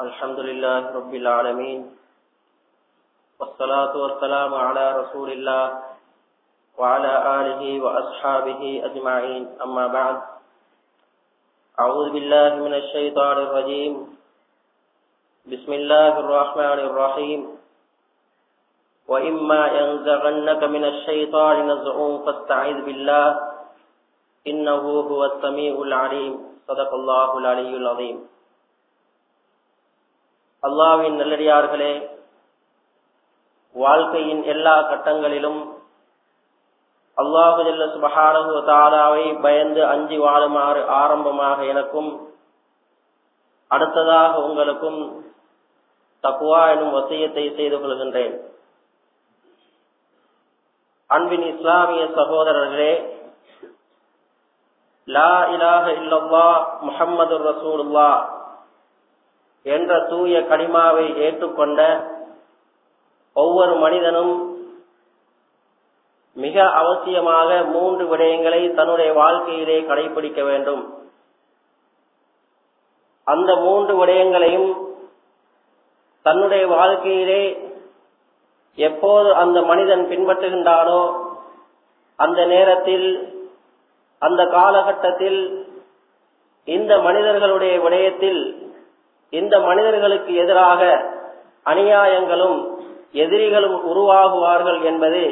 الحمد لله رب العالمين والصلاة والسلام على رسول الله وعلى آله وأصحابه أجمعين أما بعد أعوذ بالله من الشيطان الرجيم بسم الله الرحمن الرحيم وإما ينزغنك من الشيطان نزع فاستعذ بالله إنه هو السميع العليم. صدق الله العلي العظيم அல்லாவின் நல்லடியார்களே வாழ்க்கையின் எல்லா கட்டங்களிலும் அல்லாஹுஜல்ல ஜல்ல தாலாவை பயந்து அஞ்சி வாழுமாறு ஆரம்பமாக எனக்கும் அடுத்ததாக உங்களுக்கும் தக்குவா எனும் வசியத்தை செய்து கொள்கின்றேன். அன்பின் இஸ்லாமிய சகோதரர்களே லா இலாக இல்லல்லா முஹம்மது ரசூலுல்லா என்ற தூய கடிமாவை ஏற்றுக்கொண்ட ஒவ்வொரு மனிதனும் மிக அவசியமாக மூன்று விடயங்களை தன்னுடைய வாழ்க்கையிலே கடைபிடிக்க வேண்டும். அந்த மூன்று விடயங்களையும் தன்னுடைய வாழ்க்கையிலே எப்போது அந்த மனிதன் பின்பற்றுகின்றானோ அந்த நேரத்தில் அந்த காலகட்டத்தில் இந்த மனிதர்களுடைய விடயத்தில் இந்த மனிதர்களுக்கு எதிராக அநியாயங்களும் எதிரிகளும் உருவாகுவார்கள் என்பது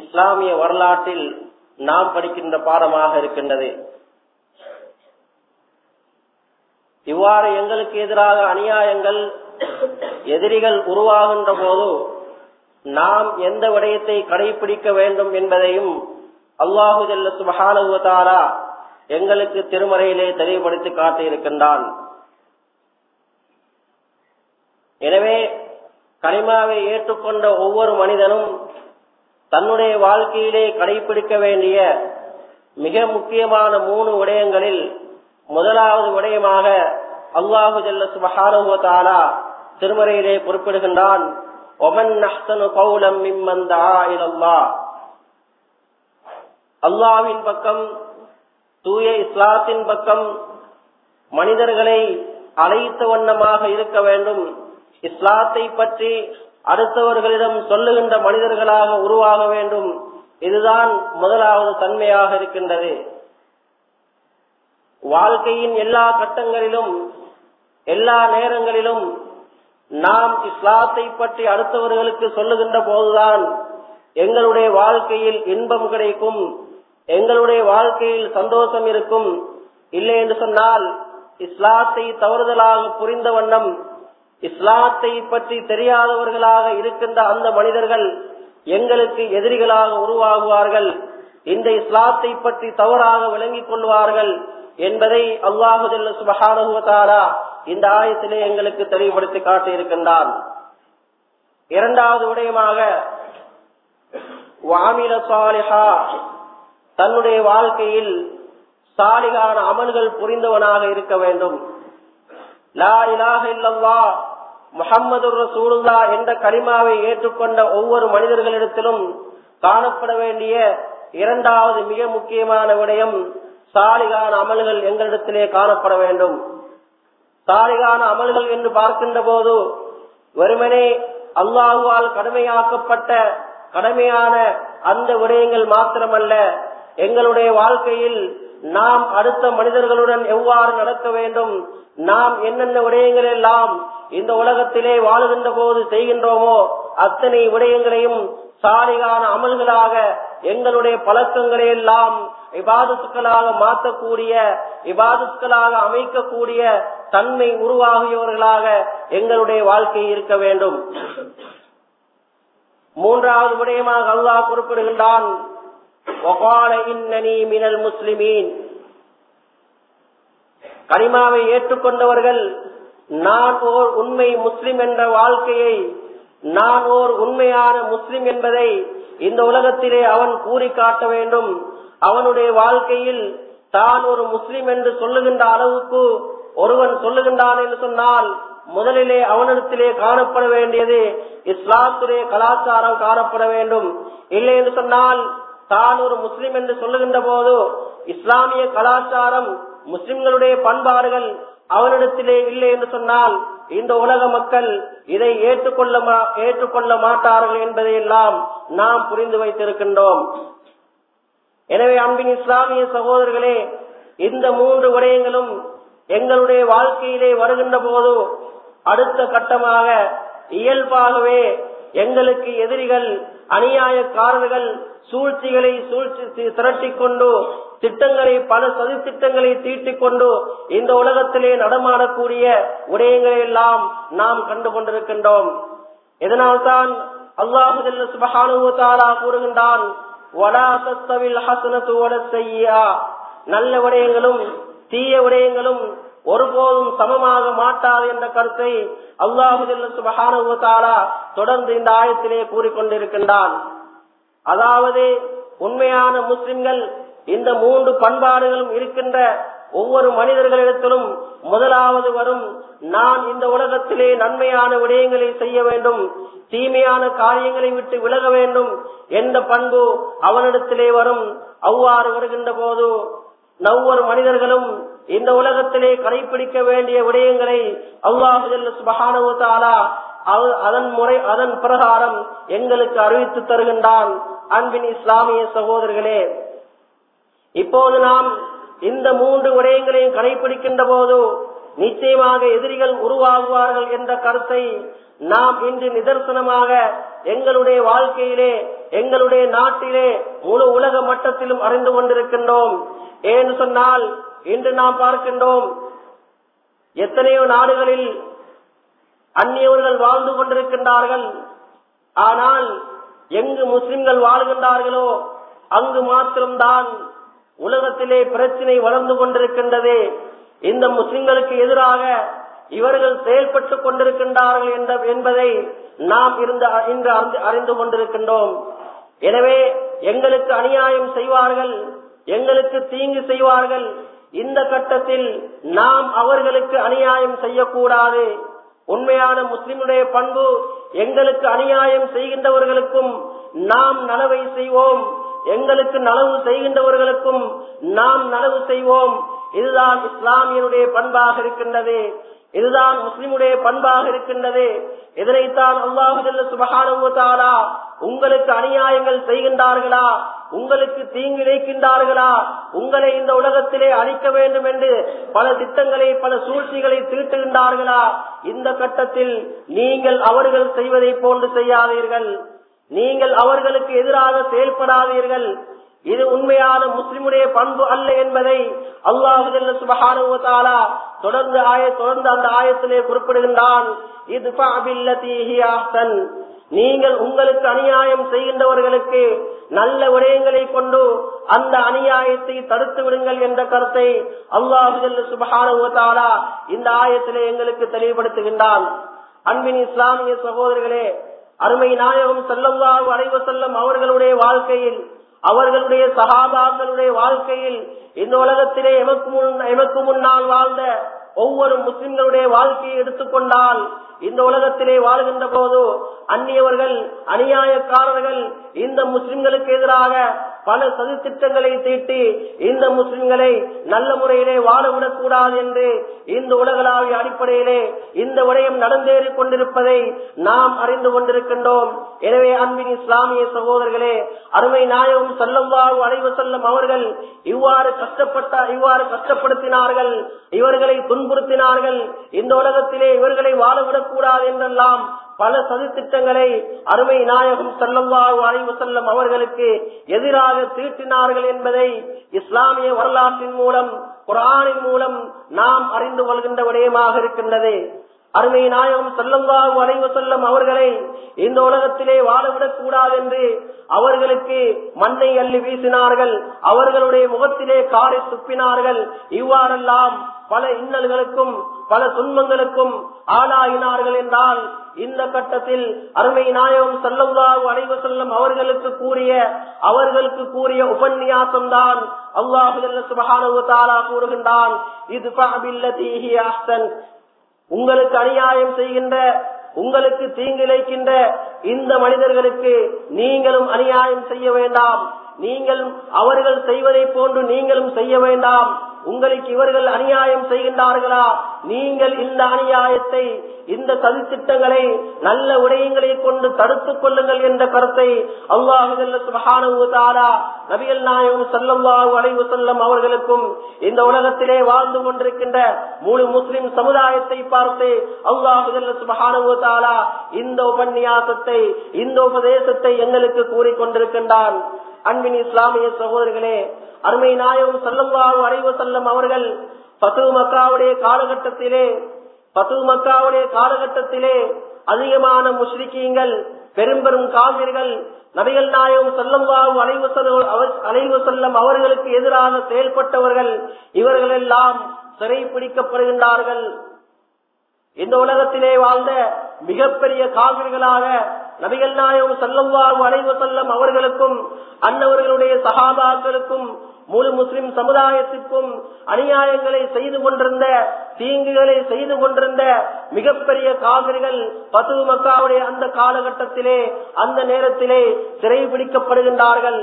இஸ்லாமிய வரலாற்றில் நாம் படிக்கின்ற பாடமாக இருக்கின்றது. இவ்வாறு எங்களுக்கு எதிராக அநியாயங்கள் எதிரிகள் உருவாகின்ற போது நாம் எந்த விடயத்தை கடைபிடிக்க வேண்டும் என்பதையும் அல்லாஹு ஜல்ல சுபஹானுவதாரா எங்களுக்கு திருமறையிலே தெளிவுபடுத்தி காட்டியிருக்கின்றான். எனவே கனிமாவை ஏற்றுக்கொண்ட ஒவ்வொரு மனிதனும் தன்னுடைய வாழ்க்கையிலே கடைபிடிக்க வேண்டிய மிக முக்கியமான மூணு விடயங்களில் முதலாவது விடயமாக அல்லாஹு ஜல்ல சுபஹானுவதாரா திருமறையிலே குறிப்பிடுகின்றான் அல்லாவின் பக்கம் தூய இஸ்லாத்தின் பக்கம் மனிதர்களை அழைத்த வண்ணமாக இருக்க வேண்டும். இஸ்லாத்தை பற்றி அடுத்தவர்களிடம் சொல்லுகின்ற மனிதர்களாக உருவாக வேண்டும். இதுதான் முதலாவது தன்மையாக இருக்கின்றது. வாழ்க்கையின் எல்லா கட்டங்களிலும் எல்லா நேரங்களிலும் நாம் இஸ்லாத்தை பற்றி அடுத்தவர்களுக்கு சொல்லுகின்ற போதுதான் எங்களுடைய வாழ்க்கையில் இன்பம் கிடைக்கும் எங்களுடைய வாழ்க்கையில் சந்தோஷம் இருக்கும். இல்லை என்று சொன்னால் இஸ்லாத்தை தவறுதலாக புரிந்த வண்ணம் இஸ்லாத்தை பற்றி தெரியாதவர்களாக இருக்கின்ற அந்த மனிதர்கள் எங்களுக்கு எதிரிகளாக உருவாகுவார்கள். இந்த இஸ்லாத்தை பற்றி தவறாக விளங்கிக் கொள்வார்கள் என்பதை அல்லாஹுல்ல சுபஹானுவதாரா இந்த ஆயத்திலே எங்களுக்கு தெளிவுபடுத்தி காட்டியிருக்கின்றான். இரண்டாவது விடயமாக வாமில சாலிஹா தன்னுடைய வாழ்க்கையில் சாலிகான அமல்கள் புரிந்தவனாக இருக்க வேண்டும். லா இலாக இல்லல்லா முகம்மது ரசூலுல்லா என்ற கரிமாவை ஏற்றுக்கொண்ட ஒவ்வொரு மனிதர்களிடத்திலும் காணப்பட வேண்டிய இரண்டாவது மிக முக்கியமான விடயம் சாலிகான அமல்கள் எங்களிடத்திலே காணப்பட வேண்டும். சாலிகான அமல்கள் என்று பார்க்கின்ற போது வெறுமனே அல்லாஹுவால் கடமையாக்கப்பட்ட கடமையான அந்த விடயங்கள் மாத்திரமல்ல எங்களுடைய வாழ்க்கையில் நாம் அடுத்த மனிதர்களுடன் எவ்வாறு நடக்க வேண்டும் நாம் என்னென்ன விடயங்கள் எல்லாம் இந்த உலகத்திலே வாழுகின்ற போது செய்கின்றோமோ அத்தனை விடயங்களையும் சாலிகான அமல்களாக எங்களுடைய பழக்கங்களை எல்லாம் இபாதத்துக்களாக மாற்றக்கூடிய இபாதத்துக்களாக அமைக்கக்கூடிய தன்மை உருவாகியவர்களாக எங்களுடைய வாழ்க்கை இருக்க வேண்டும். மூன்றாவது விடயமாக அல்லாஹ் குறிப்பிடுகின்றான் முஸ்லிமீன். கனிமாவை ஏற்றுக்கொண்டவர்கள் நான் ஓர் உண்மை முஸ்லிம் என்ற வாழ்க்கையை நான் ஓர் உண்மையான முஸ்லிம் என்பதை இந்த உலகத்திலே அவன் கூறி காட்ட வேண்டும். அவனுடைய வாழ்க்கையில் தான் ஒரு முஸ்லிம் என்று சொல்லுகின்ற அளவுக்கு ஒருவன் சொல்லுகின்றான் என்று சொன்னால் முதலிலே அவனிடத்திலே காணப்பட வேண்டியது இஸ்லாத்துடைய கலாச்சாரம் காணப்பட வேண்டும். இல்லை என்று சொன்னால் தான் ஒரு முஸ்லிம் என்று சொல்லுகின்ற போது இஸ்லாமிய கலாச்சாரம் முஸ்லிம்களுடைய பண்பாடுகள் அவனிடத்திலே இல்லை என்று சொன்னால் இந்த உலக மக்கள் இதை ஏற்றுக்கொள்ள ஏற்றுக்கொள்ள மாட்டார்கள் என்பதையெல்லாம் நாம் புரிந்து வைத்திருக்கின்றோம். எனவே அன்பின் இஸ்லாமிய சகோதரர்களே இந்த மூன்று விடயங்களும் எங்களுடைய வாழ்க்கையிலே வருகின்ற போது அடுத்த கட்டமாக இயல்பாகவே எங்களுக்கு எதிரிகள் அநியாயக்காரர்கள் சூழ்ச்சிகளை சூழ்ச்சி திரட்டிக் கொண்டு திட்டங்களை பல சதி திட்டங்களை தீட்டிக் கொண்டு இந்த உலகத்திலே நடமாடக்கூடிய விடயங்களை எல்லாம் நாம் கண்டு கொண்டிருக்கின்றோம். இதனால்தான் அல்லாஹு சுபஹானுவத்தாலா கூறுகின்றான் நல்ல விடயங்களும் தீய விடயங்களும் ஒருபோதும் சமமாக மாட்டாது என்ற கருத்தை அல்லாஹு சுபஹானுவத்தாலா தொடர்ந்து இந்த ஆயத்திலே கூறிக்கொண்டிருக்கின்றான். அதாவது உண்மையான முஸ்லிம்கள் இந்த மூன்று பண்பாடுகளும் இருக்கின்ற ஒவ்வொரு மனிதர்களிடத்திலும் முதலாவது வரும் நான் இந்த உலகத்திலே நன்மையான விடயங்களை செய்ய வேண்டும் தீமையான காரியங்களை விட்டு விலக வேண்டும் என்ற பண்பு அவனிடத்திலே வரும். அவ்வாறு வருகின்ற போது ஒவ்வொரு மனிதர்களும் இந்த உலகத்திலே கடைபிடிக்க வேண்டிய விடயங்களை அல்லாஹு சுபகானுவத்தாலா அதன் முறை அதன் பிரகாரம் எங்களுக்கு அறிவித்து தருகின்றான். அன்பின் இஸ்லாமிய சகோதரர்களே இப்போது நாம் இந்த மூன்று விடயங்களையும் கடைபிடிக்கின்ற போது நிச்சயமாக எதிரிகள் உருவாகுவார்கள் என்ற கருத்தை நாம் இன்று நிதர்சனமாக எங்களுடைய வாழ்க்கையிலே எங்களுடைய நாட்டிலே முழு உலக மட்டத்திலும் அறிந்து கொண்டிருக்கின்றோம். ஏன்னு சொன்னால் இன்று நாம் பார்க்கின்றோம் எத்தனையோ நாடுகளில் அந்நியவர்கள் வாழ்ந்து கொண்டிருக்கின்றார்கள். ஆனால் எங்கு முஸ்லிம்கள் வாழ்கின்றார்களோ அங்கு மாத்திரம்தான் உலகத்திலே பிரச்சனை வளர்ந்து கொண்டிருக்கின்றது இந்த முஸ்லிம்களுக்கு எதிராக இவர்கள் செயல்பட்டு கொண்டிருக்கின்றார்கள் என்ற என்பதை நாம் இருந்து இன்று அறிந்து கொண்டிருக்கின்றோம். எனவே எங்களுக்கு அநியாயம் செய்வார்கள் எங்களுக்கு தீங்கு செய்வார்கள். இந்த கட்டத்தில் நாம் அவர்களுக்கு அநியாயம் செய்யக்கூடாது. உண்மையான முஸ்லிமுடைய பண்பு எங்களுக்கு அநியாயம் செய்கின்றவர்களுக்கும் நாம் நலவை செய்வோம். எங்களுக்கு நலவு செய்கின்றவர்களுக்கும் நாம் நலவு செய்வோம். இதுதான் இஸ்லாமியனுடைய பண்பாக இருக்கின்றது. இதுதான் முஸ்லிமுடைய பண்பாக இருக்கின்றது. இதனைத்தான் அல்லாஹுல்ல சுபகானுவத்தாலா உங்களுக்கு அநியாயங்கள் செய்கின்றார்களா? உங்களுக்கு தீங்கு இழைக்கின்றார்களா உங்களை இந்த உலகத்திலே அழிக்க வேண்டும் என்று பல திட்டங்களை பல சூழ்ச்சிகளை தீட்டுகின்றார்களா? இந்த கட்டத்தில் நீங்கள் அவர்கள் செய்வதை போன்று செய்யாதீர்கள். நீங்கள் அவர்களுக்கு எதிராக செயல்படாதீர்கள். இது உண்மையான முஸ்லிமுடைய பண்பு அல்ல என்பதை அல்லாஹு சுபஹானுவத்தாலா தொடர்ந்து ஆய தொடர்ந்து அந்த ஆயத்திலே குறிப்பிடுகின்றான். இது நீங்கள் உங்களுக்கு அநியாயம் செய்கின்றவர்களுக்கு நல்ல விடயங்களை கொண்டு அந்த அநியாயத்தை தடுத்து விடுங்கள் என்ற கருத்தை அல்லாஹு சுபஹானுவத்தாலா இந்த ஆயத்திலே எங்களுக்கு தெளிவுபடுத்துகின்றான். அன்பின் இஸ்லாமிய சகோதரர்களே அருமை நாயகம் செல்லவாறு வரைவு செல்லும் அவர்களுடைய வாழ்க்கையில் அவர்களுடைய சகாபாக்களுடைய வாழ்க்கையில் இந்த உலகத்திலே எமக்கு முன் எமக்கு முன்னால் வாழ்ந்த ஒவ்வொரு முஸ்லிம்களுடைய வாழ்க்கையை எடுத்துக்கொண்டால் இந்த உலகத்திலே வாழ்கின்ற போது அந்நியவர்கள் அநியாயக்காரர்கள் இந்த முஸ்லிம்களுக்கு எதிராக பல சதித்திட்டங்களை தீட்டி இந்த முஸ்லிம்களை நல்ல முறையிலே வாழவிடக் கூடாது என்று இந்த உலகளாவிய அடிப்படையிலே இந்த விடயம் நடந்தேறி கொண்டிருப்பதை நாம் அறிந்து கொண்டிருக்கின்றோம். எனவே அன்பின் இஸ்லாமிய சகோதரர்களே அருமை நாயகம் செல்லவாறு அடைவு செல்லும் அவர்கள் இவ்வாறு கஷ்டப்பட்ட இவ்வாறு கஷ்டப்படுத்தினார்கள் இவர்களை துன்புறுத்தினார்கள். இந்த உலகத்திலே இவர்களை வாழவிடக் கூடாது என்றெல்லாம் பல சதித்திட்டங்களை அருமை நாயகம் செல்லவாறு அறிவு செல்லும் அவர்களுக்கு எதிராக தீட்டினார்கள் என்பதை இஸ்லாமிய வரலாற்றின் மூலம் குரானின் மூலம் நாம் அறிந்து கொள்கின்ற விடயமாக இருக்கின்றது. அருமை நாயகம் செல்லவாறு அடைவு செல்லும் அவர்களை இந்த உலகத்திலே வாழவிடக் கூடாது என்று அவர்களுக்கு மண்ணை அள்ளி வீசினார்கள் அவர்களுடைய முகத்திலே காரை துப்பினார்கள் இவ்வாறெல்லாம் பல இன்னல்களுக்கும் பல துன்பங்களுக்கும் ஆளாயினார்கள் என்றால் இந்த கட்டத்தில் அருமை நாயகம் செல்லவாறு அடைவு செல்லும் அவர்களுக்கு கூறிய அவர்களுக்கு கூறிய உபன்யாசம் தான் அல்லாஹு சுபஹானு தாலா கூறுகின்றான் இது உங்களுக்கு அநியாயம் செய்கின்ற உங்களுக்கு தீங்கிழைக்கின்ற இந்த மனிதர்களுக்கு நீங்களும் அநியாயம் செய்ய வேண்டாம். நீங்கள் அவர்கள் செய்வதை போன்று நீங்களும் செய்ய வேண்டாம். உங்களுக்கு இவர்கள் அநியாயம் செய்கின்றார்களா? நீங்கள் இந்த அநியாயத்தை இந்த சதித்திட்டங்களை நல்ல உடையங்களை கொண்டு தடுத்துக் கொள்ளுங்கள் என்ற கருத்தை அல்லாஹுல்ல சுபஹானுவதாரா நாயகம் சல்லல்லாஹு அலைவு செல்லம் அவர்களுக்கும் இந்த உலகத்திலே வாழ்ந்து கொண்டிருக்கின்ற முழு முஸ்லிம் சமுதாயத்தை பார்த்து அல்லாஹுல்ல சுபஹானுவதாரா இந்த உபன்யாசத்தை இந்த உபதேசத்தை எங்களுக்கு கூறிக்கொண்டிருக்கின்றான் அன்பின் இஸ்லாமிய சகோதரர்களே அருமை நாயகம் செல்லம்பாவு அலைவு செல்லம் அவர்கள் பசு மக்காவுடைய காலகட்டத்திலே பசு மக்காவுடைய காலகட்டத்திலே அதிகமான முஸ்லிக்கீங்கள் பெரும் பெரும் காவிர்கள் நபிகள் நாயகம் செல்லம்வாவும் அலைவு அலைவு செல்லம் அவர்களுக்கு எதிராக செயல்பட்டவர்கள் இவர்கள் எல்லாம் சிறை பிடிக்கப்படுகின்றார்கள் இந்த உலகத்திலே வாழ்ந்த மிகப்பெரிய காவிர்களாக நபிகள் நாயகம் செல்லம்வாவும் அலைவு செல்லம் அவர்களுக்கும் அன்னவர்களுடைய சகாபாக்களுக்கும் முழு முஸ்லிம் சமுதாயத்திற்கும் அநியாயங்களை செய்து கொண்டிருந்த தீங்குகளை செய்து கொண்டிருந்த மிகப்பெரிய காவிரிகள் பசு மக்காவுடைய அந்த காலகட்டத்திலே அந்த நேரத்திலே சிறை பிடிக்கப்படுகின்றார்கள்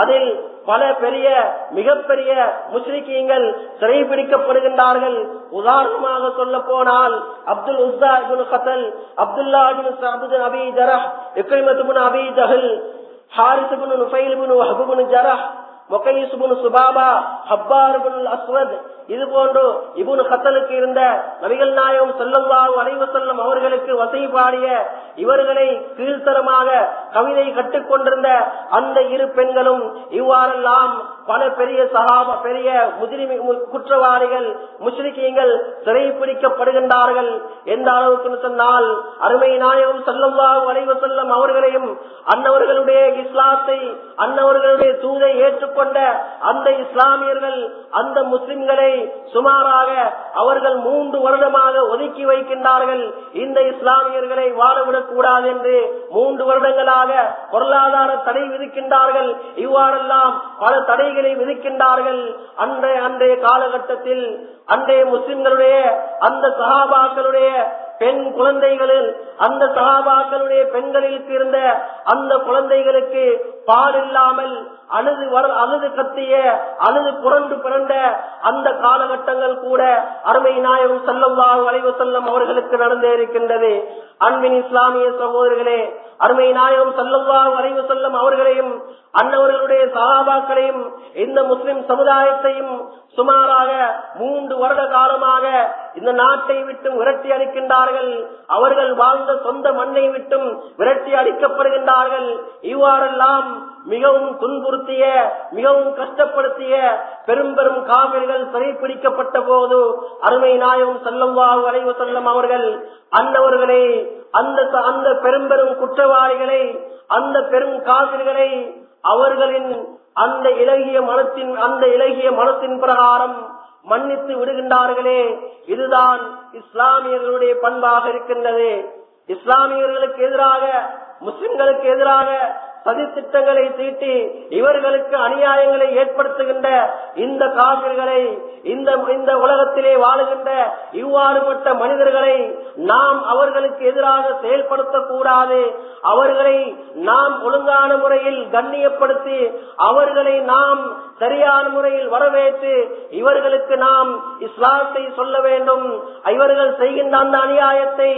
அதில் பல பெரிய மிகப்பெரிய முஸ்லிக்கீங்கள் சிறை பிடிக்கப்படுகின்றார்கள் உதாரணமாக சொல்ல போனால் அப்துல் உஸ்தா கத்தல் அப்துல்லா அபி ஜரஹ் இக்ரிமத்து அபி ஜஹல் ஹாரிசுபின் நுஃபைல் ஜரஹ் சுபாபா அஸ்வத் இது போன்று இபுன் கத்தலுக்கு இருந்த நபிகள் நாயகம் செல்லம்வாவு அலைவு செல்லும் அவர்களுக்கு வசை பாடிய இவர்களை கீழ்த்தரமாக கவிதை கட்டுக்கொண்டிருந்த அந்த இரு பெண்களும் இவ்வாறெல்லாம் பல பெரிய சகாப பெரிய முதிரிமை குற்றவாளிகள் முஸ்லிக்கியங்கள் சிறை பிடிக்கப்படுகின்றார்கள் எந்த அளவுக்கு சொன்னால் அருமை நாயகம் செல்லம்வாவு அலைவு செல்லும் அவர்களையும் அன்னவர்களுடைய இஸ்லாத்தை அன்னவர்களுடைய தூதை கொண்ட அந்த இஸ்லாமியர்கள் அந்த முஸ்லிம்களை சுமாராக அவர்கள் மூன்று வருடமாக ஒதுக்கி வைக்கின்றார்கள். இந்த இஸ்லாமியர்களை வாழவிடக் கூடாது என்று மூன்று வருடங்களாக பொருளாதார தடை விதிக்கின்றார்கள். இவ்வாறெல்லாம் பல தடைகளை விதிக்கின்றார்கள். அன்றைய அன்றைய காலகட்டத்தில் அன்றைய முஸ்லிம்களுடைய அந்த சகாபாக்களுடைய பெண் குழந்தைகளில் அந்த சகாபாக்களுடைய பெண்களுக்கு இருந்த அந்த குழந்தைகளுக்கு பால் இல்லாமல் அழுது வர அழுது கத்திய அழுது புரண்டு பிறந்த அந்த காலகட்டங்கள் கூட அருமை நாயகம் செல்லம்வாக வளைவு செல்லம் அவர்களுக்கு நடந்தே இருக்கின்றது. அன்பின் இஸ்லாமிய சகோதரர்களே அருமை நாயகம் செல்லம்வாக வளைவு செல்லம் அவர்களையும் அன்னவர்களுடைய சகாபாக்களையும் இந்த முஸ்லிம் சமுதாயத்தையும் சுமாராக மூன்று வருட காலமாக இந்த நாட்டை விட்டும் விரட்டி அளிக்கின்றார்கள் அவர்கள் வாழ்ந்த சொந்த மண்ணை விட்டும் விரட்டி அளிக்கப்படுகின்றார்கள் இவ்வாறெல்லாம் மிகவும் துன்புறுத்திய மிகவும் கஷ்டப்படுத்திய பெரும் பெரும் காவிர்கள் சிறைப்பிடிக்கப்பட்ட போது அருமை நாயம் செல்லம்வாவு அலைவு செல்லம் அவர்கள் அன்னவர்களை அந்த அந்த பெரும் பெரும் குற்றவாளிகளை அந்த பெரும் காவிர்களை அவர்களின் அந்த இலகிய மனத்தின் அந்த இலகிய மனத்தின் பிரகாரம் மன்னித்து விடுகின்றார்களே. இதுதான் இஸ்லாமியர்களுடைய பண்பாக இருக்கின்றது. இஸ்லாமியர்களுக்கு எதிராக முஸ்லிம்களுக்கு எதிராக சதித்திட்டங்களை தீட்டி இவர்களுக்கு அநியாயங்களை ஏற்படுத்துகின்ற இந்த காவிர்களை இந்த இந்த உலகத்திலே வாழுகின்ற இவ்வாறுபட்ட மனிதர்களை நாம் அவர்களுக்கு எதிராக செயல்படுத்தக்கூடாது. அவர்களை நாம் ஒழுங்கான முறையில் கண்ணியப்படுத்தி அவர்களை நாம் சரியான முறையில் வரவேற்று இவர்களுக்கு நாம் இஸ்லாத்தை சொல்ல வேண்டும். இவர்கள் செய்கின்ற அந்த அநியாயத்தை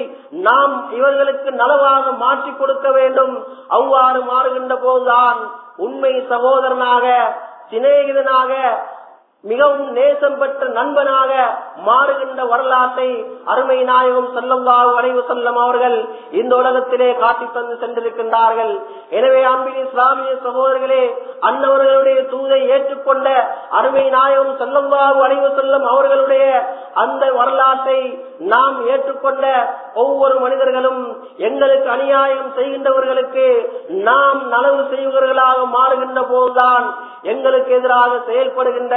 நாம் இவர்களுக்கு நலவாக மாற்றி கொடுக்க வேண்டும். அவ்வாறு மாறுகின்ற போதுதான் உண்மை சகோதரனாக சிநேகிதனாக மிகவும் நேசம் பெற்ற நண்பனாக மாறுகின்ற வரலாற்றை அருமை நாயகம் செல்லம்வாவு வரைவு செல்லம் அவர்கள் இந்த உலகத்திலே காட்டி தந்து சென்றிருக்கின்றார்கள். எனவே அன்பின் இஸ்லாமிய சகோதரர்களே அன்னவர்களுடைய தூதை ஏற்றுக்கொண்ட அருமை நாயகம் செல்லம்வாவு வரைவு செல்லும் அவர்களுடைய அந்த வரலாற்றை நாம் ஏற்றுக்கொண்ட ஒவ்வொரு மனிதர்களும் எங்களுக்கு அநியாயம் செய்கின்றவர்களுக்கு நாம் நலவு செய்வர்களாக மாறுகின்ற போதுதான் எங்களுக்கு எதிராக செயல்படுகின்ற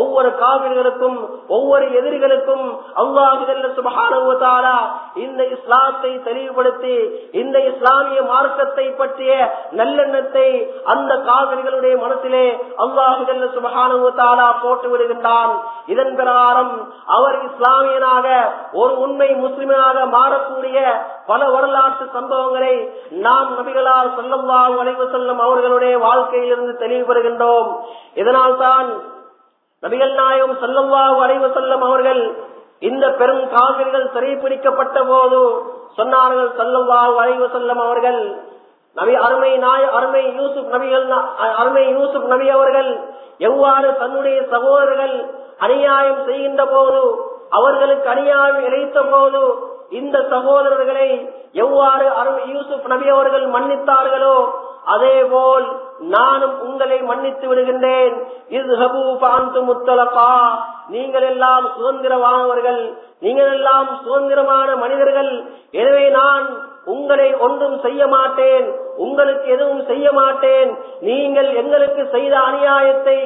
ஒவ்வொரு காவிர்களுக்கும் ஒவ்வொரு எதிரிகளுக்கும் அல்லாஹிதல்ல சுபகானுவத்தாரா இந்த இஸ்லாத்தை தெளிவுபடுத்தி இந்த இஸ்லாமிய மார்க்கத்தை பற்றிய நல்லெண்ணத்தை அந்த காவிர்களுடைய மனசிலே அல்லாஹிதல்ல சுபகானுவத்தாரா போட்டு விடுகின்றான். இதன் பிரகாரம் அவர் இஸ்லாமியனாக ஒரு உண்மை முஸ்லிமனாக மாறக்கூடிய பல வரலாற்று சம்பவங்களை நாம் நபிகளால் சொல்லம்வா வளைவு செல்லும் அவர்களுடைய வாழ்க்கையிலிருந்து தெளிவுபடுகின்றோம். இதனால் தான் நபிகள் நாயகம் செல்லவாவு வரைவு செல்லம் அவர்கள் இந்த பெரும் காவிரிகள் சிறைப்பிடிக்கப்பட்ட போது சொன்னார்கள் செல்லவாவு வரைவு செல்லும் அவர்கள் நபி அருமை நாய அருமை யூசுப் நபிகள் அருமை யூசுப் நபி அவர்கள் எவ்வாறு தன்னுடைய சகோதரர்கள் அநியாயம் செய்கின்ற போது அவர்களுக்கு அநியாயம் இழைத்த போது இந்த சகோதரர்களை எவ்வாறு அருமை யூசுப் நபி அவர்கள் மன்னித்தார்களோ அதே போல் நானும் உங்களை மன்னித்து விடுகின்றேன். முத்தலப்பா நீங்கள் எல்லாம் சுதந்திரமானவர்கள் நீங்கள் எல்லாம் சுதந்திரமான மனிதர்கள். எனவே நான் உங்களை ஒன்றும் செய்ய மாட்டேன். உங்களுக்கு எதுவும் செய்ய மாட்டேன். நீங்கள் எங்களுக்கு செய்த அநியாயத்தை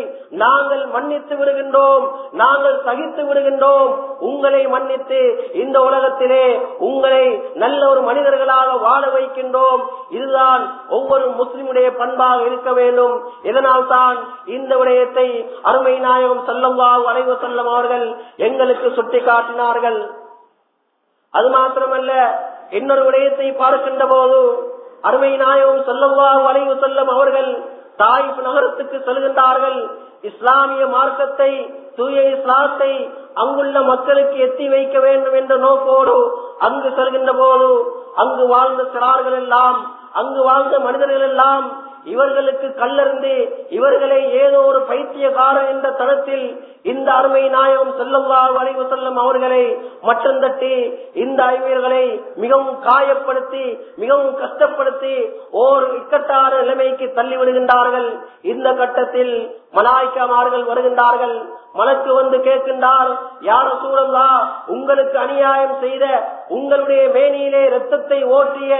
நாங்கள் மன்னித்து விடுகின்றோம். நாங்கள் சகித்து விடுகின்றோம். உங்களை மன்னித்து இந்த உலகத்திலே உங்களை நல்ல ஒரு மனிதர்களாக வாழ வைக்கின்றோம். இதுதான் ஒவ்வொரு முஸ்லிமுடைய பண்பாக இருக்க வேண்டும். இதனால் தான் இந்த விடயத்தை அருமை நாயகம் செல்லவா வளைவு செல்லம் அவர்கள் எங்களுக்கு சுட்டி காட்டினார்கள் அது மாத்திரமல்ல இன்னொரு விடயத்தை பார்க்கின்ற போது அருமை நாயகம் செல்லவா வளைவு செல்லும் அவர்கள் தாய்ப் நகரத்துக்கு செல்கின்றார்கள். இஸ்லாமிய மார்க்கத்தை தூய இஸ்லாத்தை அங்குள்ள மக்களுக்கு எத்தி வைக்க வேண்டும் என்ற நோக்கோடு அங்கு செல்கின்ற போது அங்கு வாழ்ந்த சிறார்கள் எல்லாம் அங்கு வாழ்ந்த மனிதர்கள் எல்லாம் இவர்களுக்கு கல்லறிந்து இவர்களை ஏதோ ஒரு பைத்தியகாரன் என்ற தளத்தில் இந்த அருமை நாயகம் செல்லவா வளைவு செல்லும் அவர்களை மட்டும் தட்டி இந்த அறிவியர்களை மிகவும் காயப்படுத்தி மிகவும் கஷ்டப்படுத்தி ஓர் இக்கட்டான நிலைமைக்கு தள்ளி விடுகின்றார்கள். இந்த கட்டத்தில் மலாய்க்கமார்கள் வருகின்றார்கள். மனக்கு வந்து கேட்கின்றார் யார சூழல்லா உங்களுக்கு அநியாயம் செய்த உங்களுடைய மேனியிலே ரத்தத்தை ஓட்டிய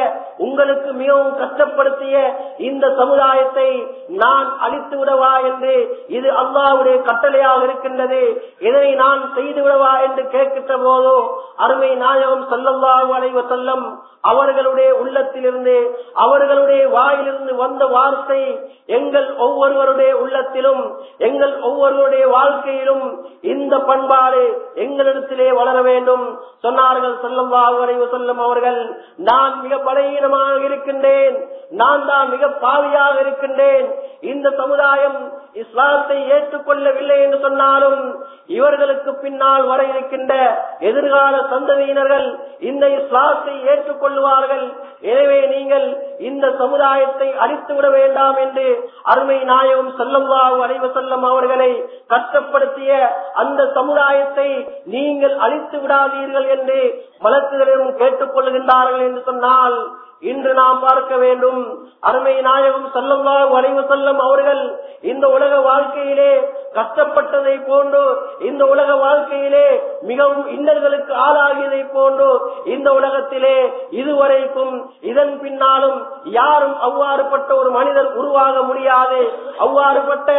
உங்களுக்கு மிகவும் கஷ்டப்படுத்திய இந்த சமுதாயத்தை நான் அழி மன்னித்து விடவா என்று இது அல்லாவுடைய கட்டளையாக இருக்கின்றது. இதனை நான் செய்து விடவா என்று கேட்கின்ற போதோ அருமை நாயகம் செல்லல்லாஹு அலைவ செல்லம் அவர்களுடைய உள்ளத்திலிருந்து அவர்களுடைய வாயிலிருந்து வந்த வார்த்தை எங்கள் ஒவ்வொருவருடைய உள்ளத்திலும் எங்கள் ஒவ்வொருவருடைய வாழ்க்கையிலும் இந்த பண்பாடு எங்களிடத்திலே வளர வேண்டும். சொன்னார்கள் செல்லம் வாவரைவு செல்லும் அவர்கள் நான் மிக பலகீனமாக இருக்கின்றேன் நான் தான் மிக பாவியாக இருக்கின்றேன். இந்த சமுதாயம் இஸ்லாத்தை ஏற்றுக்கொள்ளவில்லை என்று சொன்னாலும் இவர்களுக்கு பின்னால் வர இருக்கின்ற எதிர்கால சந்ததியினர்கள் இந்த இஸ்லாத்தை ஏற்றுக்கொள்வார்கள் எனவே நீங்கள் இந்த சமுதாயத்தை அழித்து விட வேண்டாம் என்று அருமை நாயகம் செல்லம்வாவு அடைவு செல்லம் அவர்களை கஷ்டப்படுத்திய அந்த சமுதாயத்தை நீங்கள் அழித்து விடாதீர்கள் என்று வழக்குகளிடம் கேட்டுக் கொள்கின்றார்கள் என்று சொன்னால் இன்று நாம் பார்க்க வேண்டும். அருமை நாயகம் செல்லம்லா வளைவு செல்லும் அவர்கள் இந்த உலக வாழ்க்கையிலே கஷ்டப்பட்டதை போன்று இந்த உலக வாழ்க்கையிலே மிகவும் இன்னல்களுக்கு ஆளாகியதை போன்று இந்த உலகத்திலே இதுவரைக்கும் இதன் பின்னாலும் யாரும் அவ்வாறுபட்ட ஒரு மனிதர் உருவாக முடியாது. அவ்வாறுபட்ட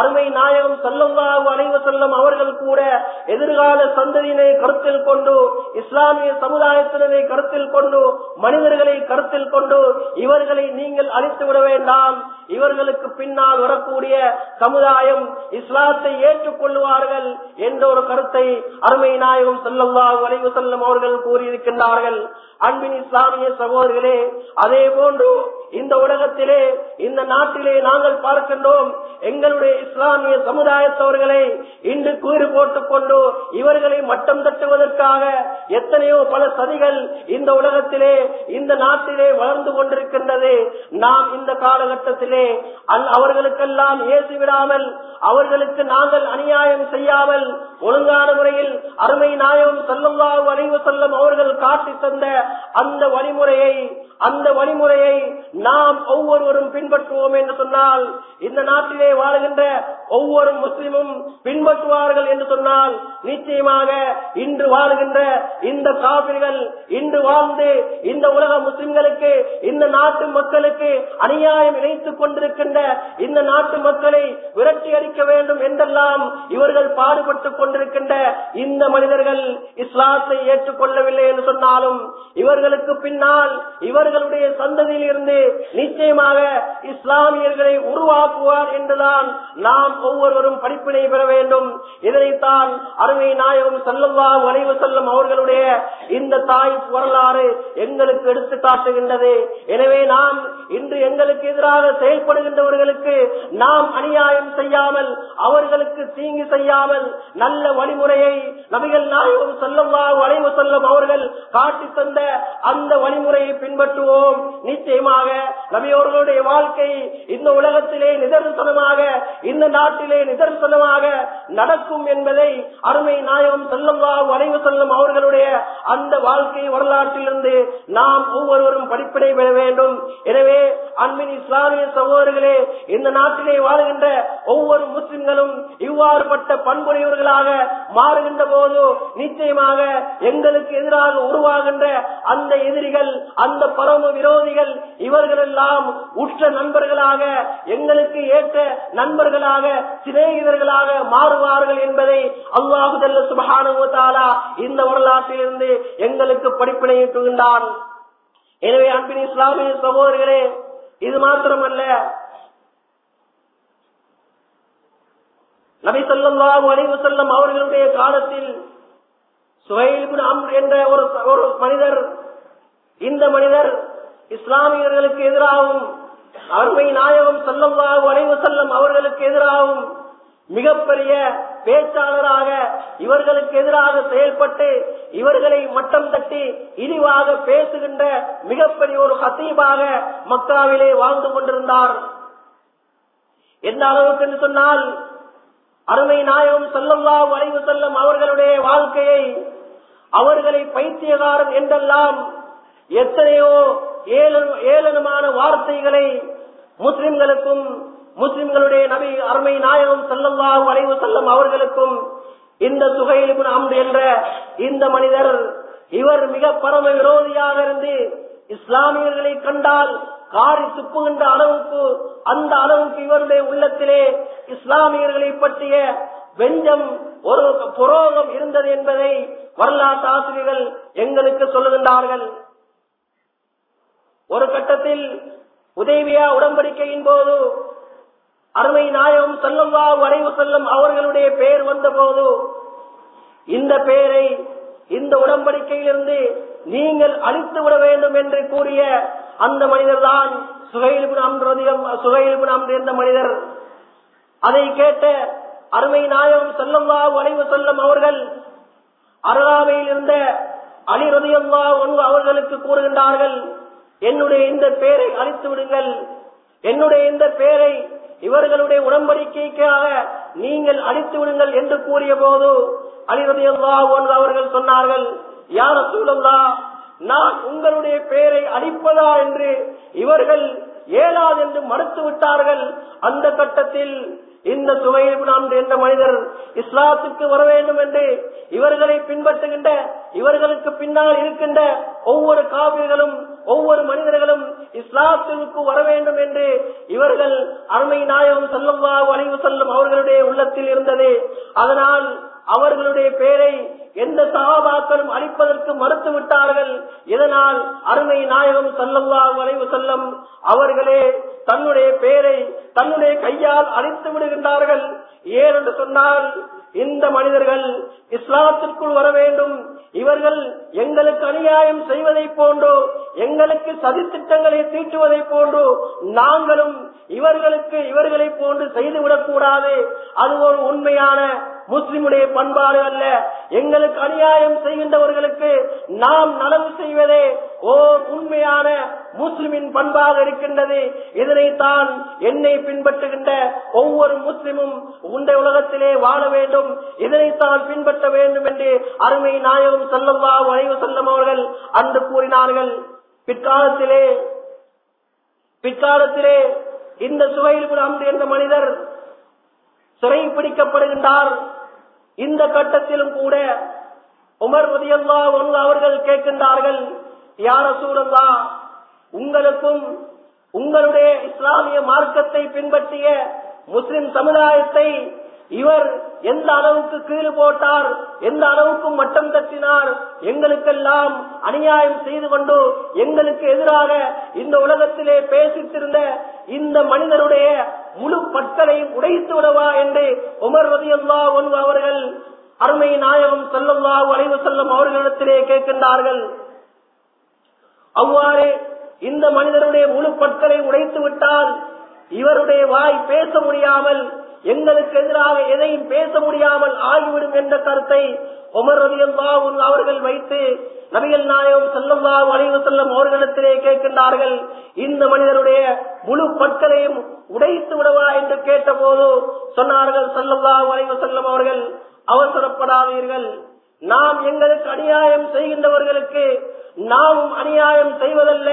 அருமை நாயகம் செல்லம்லா வளைவு செல்லும் அவர்கள் கூட எதிர்கால சந்ததியினை கருத்தில் கொண்டு இஸ்லாமிய சமுதாயத்தினரை கருத்தில் கொண்டு மனிதர்களை கருத்தில் கருத்தில் கொண்டு இவர்களை நீங்கள் அழித்து விட வேண்டாம். இவர்களுக்கு பின்னால் வரக்கூடிய சமுதாயம் இஸ்லாத்தை ஏற்றுக்கொள்வார்கள் என்ற ஒரு கருத்தை அருமை நாயகம் செல்லல்லா வளைவு செல்லும் அவர்கள் கூறியிருக்கின்றார்கள். அன்பின் இஸ்லாமிய சகோதரர்களே அதே போன்று இந்த உலகத்திலே இந்த நாட்டிலே நாங்கள் பார்க்கின்றோம் எங்களுடைய இஸ்லாமிய சமுதாயத்தவர்களை இன்று கூறு போட்டுக் கொண்டு இவர்களை மட்டம் தட்டுவதற்காக எத்தனையோ பல சதிகள் இந்த உலகத்திலே இந்த நாட்டிலே வளர்ந்து கொண்டிருக்கின்றது. நாம் இந்த காலகட்டத்திலே அவர்களுக்கெல்லாம் ஏசி விடாமல் அவர்களுக்கு நாங்கள் அநியாயம் செய்யாமல் ஒழுங்கான முறையில் அருமை நாயகம் செல்லும் அறிவு செல்லும் அவர்கள் காட்டி தந்த அந்த வழிமுறையை அந்த வழிமுறையை நாம் ஒவ்வொருவரும் பின்பற்றுவோம் என்று சொன்னால் இந்த நாட்டிலே வாழ்கின்ற ஒவ்வொரு முஸ்லிமும் பின்பற்றுவார்கள் என்று சொன்னால் நிச்சயமாக இன்று வாழ்கின்ற இந்த காவிரிகள் இன்று வாழ்ந்து இந்த உலக முஸ்லிம்களுக்கு இந்த நாட்டு மக்களுக்கு அநியாயம் இணைத்துக் கொண்டிருக்கின்ற இந்த நாட்டு மக்களை விரட்டி அடிக்க வேண்டும் என்றெல்லாம் இவர்கள் பாடுபட்டுக் கொண்டிருக்கின்ற இந்த மனிதர்கள் இஸ்லாத்தை ஏற்றுக்கொள்ளவில்லை என்று சொன்னாலும் இவர்களுக்கு பின்னால் இவர்களுடைய சந்ததியில் இருந்து நிச்சயமாக இஸ்லாமியர்களை உருவாக்குவார் என்றுதான் நாம் ஒவ்வொருவரும் படிப்பினை பெற வேண்டும். இதனைத்தான் அருமை நாயகம் செல்லவா வளைவு செல்லும் அவர்களுடைய இந்த தாய் வரலாறு வரலாறு எங்களுக்கு எடுத்து காட்டுகின்றது. எனவே நாம் இன்று எங்களுக்கு எதிராக செயல்படுகின்றவர்களுக்கு நாம் அநியாயம் செய்யாமல் அவர்களுக்கு தீங்கு செய்யாமல் நல்ல வழிமுறையை நபிகள் நாயகம் செல்லவா வளைவு செல்லும் அவர்கள் காட்டி தந்த அந்த வழிமுறையை பின்பற்றுவோம். நிச்சயமாக நபியோர்களுடைய வாழ்க்கை இந்த உலகத்திலே நிதர்சனமாக இந்த நாட்டிலே நிதர்சனமாக நடக்கும் என்பதை அருமை நாயகம் செல்லவா வரைவு செல்லும் அவர்களுடைய அந்த வாழ்க்கை வரலாற்றிலிருந்து நாம் ஒவ்வொருவரும் படிப்பினை பெற வேண்டும். எனவே அன்பின் இஸ்லாமிய சகோதரர்களே இந்த நாட்டிலே வாழ்கின்ற ஒவ்வொரு முஸ்லிம்களும் இவ்வாறுபட்ட பண்புடையவர்களாக மாறுகின்ற போது நிச்சயமாக எங்களுக்கு எதிராக உருவாகின்ற அந்த எதிரிகள் அந்த பரம விரோதிகள் இவர்கள் நண்பர்கள் எல்லாம் உற்ற நண்பர்களாக எங்களுக்கு ஏற்ற நண்பர்களாக சிநேகிதர்களாக மாறுவார்கள் என்பதை அல்லாஹுதல்ல சுபகானுவத்தாலா இந்த வரலாற்றிலிருந்து எங்களுக்கு படிப்பினையிட்டுகின்றான் எனவே அன்பின் இஸ்லாமிய சகோதரர்களே இது மாத்திரமல்ல. நபி சொல்லாஹு அலைவு செல்லம் அவர்களுடைய காலத்தில் சுவையில் என்ற ஒரு ஒரு மனிதர் இந்த மனிதர் இஸ்லாமியர்களுக்கு எதிராகவும் அருமை நாயகம் செல்லவாகும் அனைவு செல்லம் அவர்களுக்கு எதிராகவும் மிகப்பெரிய பேச்சாளராக இவர்களுக்கு எதிராக செயல்பட்டு இவர்களை மட்டம் தட்டி இழிவாக பேசுகின்ற மிகப்பெரிய ஒரு ஹசீபாக மக்காவிலே வாழ்ந்து கொண்டிருந்தார். எந்த அளவுக்கு என்று சொன்னால் அருமை நாயகம் செல்லவா வளைவு செல்லும் அவர்களுடைய வாழ்க்கையை அவர்களை பைத்தியகாரன் என்றெல்லாம் எத்தனையோ ஏளனமான வார்த்தைகளை முஸ்லிம்களுக்கும் முஸ்லிம்களுடைய நபி அருமை நாயகம் செல்லல்லா வளைவு செல்லும் அவர்களுக்கும் இந்த சுகையிலிபு அம்ரு என்ற இந்த மனிதர் இவர் மிக பரம விரோதியாக இருந்து இஸ்லாமியர்களை கண்டால் காரி துப்புகின்ற அளவுக்கு அந்த அளவுக்கு இவருடைய உள்ளத்திலே இஸ்லாமியர்களை பற்றிய வெஞ்சம் ஒரு புரோகம் இருந்தது என்பதை வரலாற்று ஆசிரியர்கள் எங்களுக்கு சொல்லுகின்றார்கள். ஒரு கட்டத்தில் உதவியா உடன்படிக்கையின் போது அருமை நாயகம் செல்லவா வரைவு செல்லும் அவர்களுடைய பெயர் வந்த போது இந்த பெயரை இந்த உடன்படிக்கையிலிருந்து நீங்கள் அழித்து விட வேண்டும் என்று கூறிய அந்த மனிதர் தான் சுகையில் அம்ரதிகம் என்ற மனிதர். அதை கேட்ட அருமை நாயகம் செல்லம்வா வளைவு செல்லும் அவர்கள் அருகாமையில் இருந்த அலிரதியம்வா ஒன்று அவர்களுக்கு கூறுகின்றார்கள் என்னுடைய இந்த பெயரை அழித்து விடுங்கள். என்னுடைய இந்த பெயரை இவர்களுடைய உடன்படிக்கைக்காக நீங்கள் அழித்து விடுங்கள் என்று கூறிய போது அலிரதியல்லா ஒன்று அவர்கள் சொன்னார்கள் யார சூழல்லா நான் உங்களுடைய பெயரை அழிப்பதா என்று இவர்கள் ஏலாது என்று மறுத்து விட்டார்கள். அந்த கட்டத்தில் இந்த சுவையினாம் என்ற மனிதர் இஸ்லாத்துக்கு வர வேண்டும் என்று இவர்களை பின்பற்றுகின்ற இவர்களுக்கு பின்னால் இருக்கின்ற ஒவ்வொரு காவிர்களும் ஒவ்வொரு மனிதர்களும் இஸ்லாத்திற்கு வர வேண்டும் என்று இவர்கள் அருமை நாயகம் செல்லவா வளைவு செல்லும் அவர்களுடைய உள்ளத்தில் இருந்தது. அதனால் அவர்களுடைய பெயரை எந்த சகாபாக்களும் அளிப்பதற்கு மறுத்து விட்டார்கள். இதனால் அருமை நாயகம் செல்லவா வளைவு செல்லும் அவர்களே தன்னுடைய பெயரை தன்னுடைய கையால் அழித்து விடுகின்றார்கள். ஏனென்று சொன்னால் இந்த மனிதர்கள் இஸ்லாத்திற்குள் வர வேண்டும். இவர்கள் எங்களுக்கு அநியாயம் செய்வதை போன்று எங்களுக்கு சதித்திட்டங்களை தீட்டுவதை போன்று நாங்களும் இவர்களுக்கு இவர்களை போன்று செய்துவிடக் கூடாது அது ஒரு உண்மையான முஸ்லிமுடைய பண்பாடு அல்ல. எங்களுக்கு அநியாயம் செய்கின்றவர்களுக்கு நாம் நலவு செய்வதே ஓர் உண்மையான முஸ்லிமின் பண்பாக இருக்கின்றது. இதனைத்தான் என்னை பின்பற்றுகின்ற ஒவ்வொரு முஸ்லிமும் உண்ட உலகத்திலே வாழ வேண்டும். இதனைத்தான் பின்பற்ற வேண்டும் என்று அருமை நாயகம் செல்லவா வளைவு செல்லும் அவர்கள் அன்று கூறினார்கள். பிற்காலத்திலே பிற்காலத்திலே இந்த சுவையில் அம்ரு என்ற மனிதர் சிறை பிடிக்கப்படுகின்றார். இந்த கட்டத்திலும் கூட உமர் ரதியல்லா ஒன்று அவர்கள் கேட்கின்றார்கள் யார சூழல்லா உங்களுக்கும் உங்களுடைய இஸ்லாமிய மார்க்கத்தை பின்பற்றிய முஸ்லிம் சமுதாயத்தை இவர் எந்த அளவுக்கு கீழ் போட்டார் எந்த அளவுக்கு மட்டம் தட்டினார் எங்களுக்கெல்லாம் அநியாயம் செய்து கொண்டு எங்களுக்கு எதிராக இந்த உலகத்திலே பேசித்திருந்த இந்த மனிதருடைய முழு பட்டலையும் உடைத்து விடவா என்று உமர் ரதியல்லா ஒன்று அவர்கள் அருமை நாயகம் செல்லல்லா வளைவு செல்லும் அவர்களிடத்திலே கேட்கின்றார்கள். அவ்வாறு இந்த மனிதருடைய முழு பற்களை உடைத்து விட்டால் இவருடைய வாய் பேச முடியாமல் எங்களுக்கு எதிராக எதையும் பேச முடியாமல் ஆகிவிடும் என்ற கருத்தை உமர் ரதியல்லாஹு அவர்கள் வைத்து நபிகள் நாயகம் செல்லல்லாஹு அலைவு செல்லும் அவர்களிடத்திலே கேட்கின்றார்கள் இந்த மனிதருடைய முழு பற்களையும் உடைத்து விடவா என்று கேட்டபோது சொன்னார்கள் செல்லல்லாஹு அலைவு செல்லும் அவர்கள் அவசரப்படாதீர்கள். நாம் எங்களுக்கு அநியாயம் செய்கின்றவர்களுக்கு நாம் அநியாயம் செய்வதல்ல.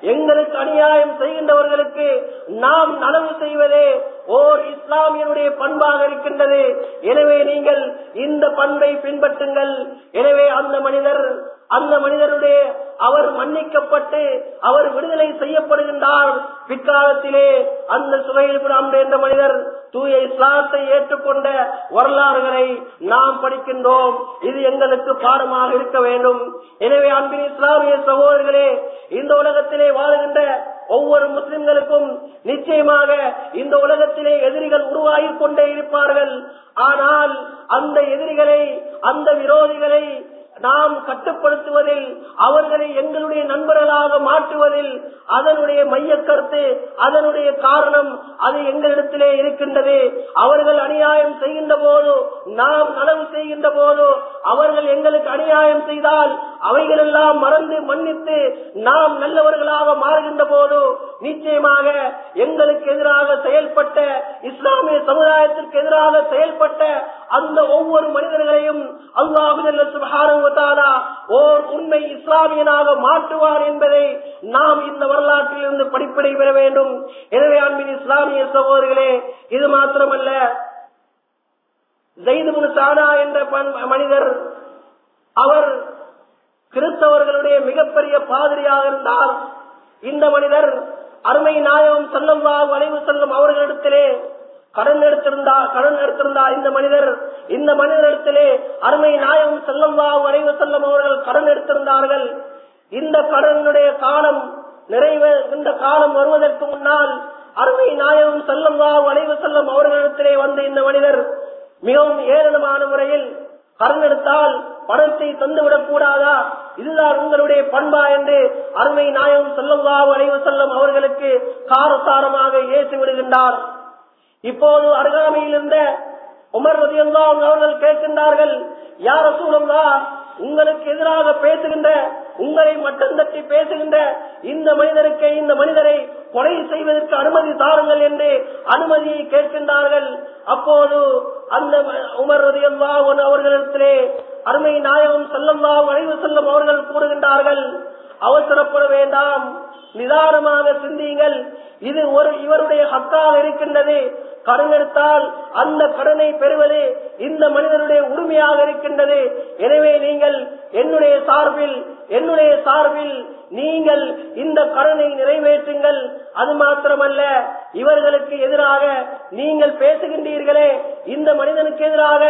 எங்களுக்கு அநியாயம் செய்கின்றவர்களுக்கு நாம் நனவு செய்வதே ஓர் இஸ்லாமியனுடைய பண்பாக இருக்கின்றது. எனவே நீங்கள் இந்த பண்பை பின்பற்றுங்கள். எனவே அந்த மனிதர் அந்த மனிதருடைய அவர் மன்னிக்கப்பட்டு அவர் விடுதலை செய்யப்படுகின்றார். பிற்காலத்திலே அந்த சுவையில் என்ற மனிதர் தூய இஸ்லாத்தை ஏற்றுக்கொண்ட வரலாறுகளை நாம் படிக்கின்றோம். இது எங்களுக்கு பாடமாக இருக்க வேண்டும். எனவே அன்பின் இஸ்லாமிய சகோதரர்களே இந்த உலகத்திலே வாழுகின்ற ஒவ்வொரு முஸ்லிம்களுக்கும் நிச்சயமாக இந்த உலகத்திலே எதிரிகள் உருவாகி கொண்டே இருப்பார்கள். ஆனால் அந்த எதிரிகளை அந்த விரோதிகளை நாம் கட்டுப்படுத்துவதில் அவர்களை எங்களுடைய நண்பர்களாக மாற்றுவதில் அதனுடைய மைய கருத்து அதனுடைய காரணம் அது எங்களிடத்திலே இருக்கின்றது. அவர்கள் அநியாயம் செய்கின்ற போது நாம் நனவு செய்கின்ற போது அவர்கள் எங்களுக்கு அநியாயம் செய்தால் அவைகளெல்லாம் மறந்து மன்னித்து நாம் நல்லவர்களாக மாறுகின்ற போது நிச்சயமாக எங்களுக்கு எதிராக செயல்பட்ட இஸ்லாமிய சமுதாயத்திற்கு எதிராக செயல்பட்ட அந்த ஒவ்வொரு மனிதர்களையும் அல்லாஹு ஓர் உண்மை இஸ்லாமியனாக மாற்றுவார் என்பதை நாம் இந்த வரலாற்றில் இருந்து படிப்படை பெற வேண்டும். எனவே அன்பின் இஸ்லாமிய சகோதரிகளே இது மாத்திரமல்ல. ஜெயிது சானா என்ற மனிதர் அவர் கிறிஸ்தவர்களுடைய மிகப்பெரிய பாதிரியாக இருந்தார். இந்த மனிதர் அருமை நாயகம் செல்லம் வளைவு செல்லும் அவர்களிடத்திலே கடன் எடுத்திருந்தார் கடன் எடுத்திருந்தார். இந்த மனிதர் இந்த மனிதனிடத்திலே அருமை நாயகம் செல்லம் வளைவு செல்லும் அவர்கள் கடன் எடுத்திருந்தார்கள். இந்த கடனுடைய காலம் நிறைவே இந்த காலம் வருவதற்கு முன்னால் அருமை நாயகம் செல்லம் வரைவு செல்லும் அவர்களிடத்திலே வந்த இந்த மனிதர் மிகவும் ஏளனமான முறையில் கடன் எடுத்தால் பணத்தை தந்துவிடக் கூடாதா? இதுதான் உங்களுடைய பண்பா என்று அருமை நாயகம் செல்லவா வரைவு செல்லும் அவர்களுக்கு காரசாரமாக ஏற்றி விடுகின்றார் இப்போது அருகாமையில் இருந்த உமர் ரதியல்லாம் அவர்கள் கேட்கின்றார்கள் யார சூழல்லா உங்களுக்கு எதிராக பேசுகின்ற உங்களை மட்டம் தட்டி பேசுகின்ற இந்த மனிதருக்கு இந்த மனிதரை கொலை செய்வதற்கு அனுமதி தாருங்கள் என்று அனுமதியை கேட்கின்றார்கள். அப்போது அந்த உமர் ரதியல்லா அவர்களிடத்திலே அருமை நாயகம் செல்லம்மா வளைவு செல்லும் அவர்கள் கூறுகின்றார்கள் அவசரப்பட வேண்டாம் நிதானமாக சிந்தியுங்கள். இது ஒரு இவருடைய ஹக்கால் இருக்கின்றது. கடன் எடுத்தால் அந்த கடனை பெறுவது இந்த மனிதனுடைய உரிமையாக இருக்கின்றது. எனவே நீங்கள் என்னுடைய சார்பில் என்னுடைய சார்பில் நீங்கள் இந்த கடனை நிறைவேற்றுங்கள். அது மாத்திரமல்ல இவர்களுக்கு எதிராக நீங்கள் பேசுகின்றீர்களே. இந்த மனிதனுக்கு எதிராக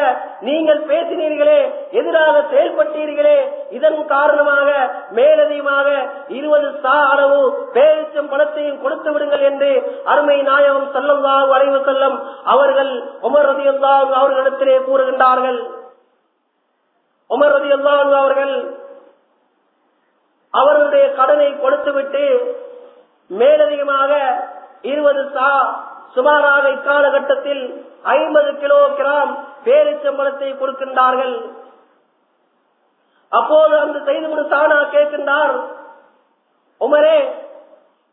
நீங்கள் பேசினீர்களே எதிராக செயல்பட்டீர்களே. இதன் காரணமாக மேலதிகமாக இருபது சா அளவு பேரிச்சம் பணத்தையும் கொடுத்து விடுங்கள் என்று அருமை நாயகம் செல்லம்தா வளைவு செல்லம் அவர்கள் உமர் ரதி அவர்களிடத்திலே கூறுகின்றார்கள். உமர் ரதி அவர்கள் அவருடைய கடனை கொடுத்துவிட்டு மேலதிகமாக இருபது சா சுமாராக இக்காலகட்டத்தில் ஐம்பது கிலோ கிராம் பேரிச்சம்பளத்தை கொடுக்கின்றார்கள். அப்போது அந்த செய்து சானா கேட்கின்றார் உமரே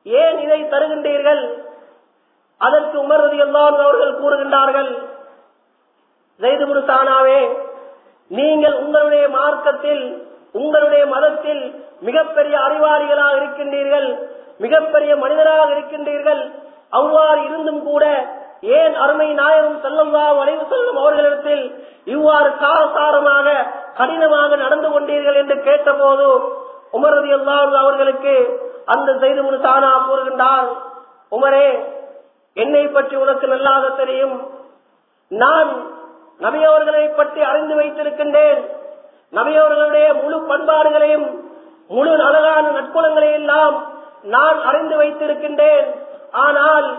ஏன் இதை தருகின்றீர்கள்? அதற்கு உமர்வதி எல்லாம் அவர்கள் கூறுகின்றார்கள் செய்து சானாவே நீங்கள் உங்களுடைய மார்க்கத்தில் உங்களுடைய மதத்தில் மிகப்பெரிய அறிவாளிகளாக இருக்கின்றீர்கள் மிகப்பெரிய மனிதராக இருக்கின்றீர்கள் அவ்வாறு இருந்தும் கூட ஏன் அருமை நாயகம் செல்லம்வா வளைவு செல்லும் அவர்களிடத்தில் இவ்வாறு காலசாரமாக கடினமாக நடந்து கொண்டீர்கள் என்று கேட்டபோது உமரது எல்லாரும் அவர்களுக்கு அந்த செய்து சானா கூறுகின்றார் உமரே என்னை பற்றி உனக்கு நல்லாக தெரியும். நான் நபியவர்களை பற்றி அறிந்து வைத்திருக்கின்றேன். நபியவர்களுடைய முழு பண்பாடுகளையும் முழு அழகான நட்புலங்களையும் எல்லாம் நான் அறிந்து வைத்திருக்கின்றேன். ஆனால்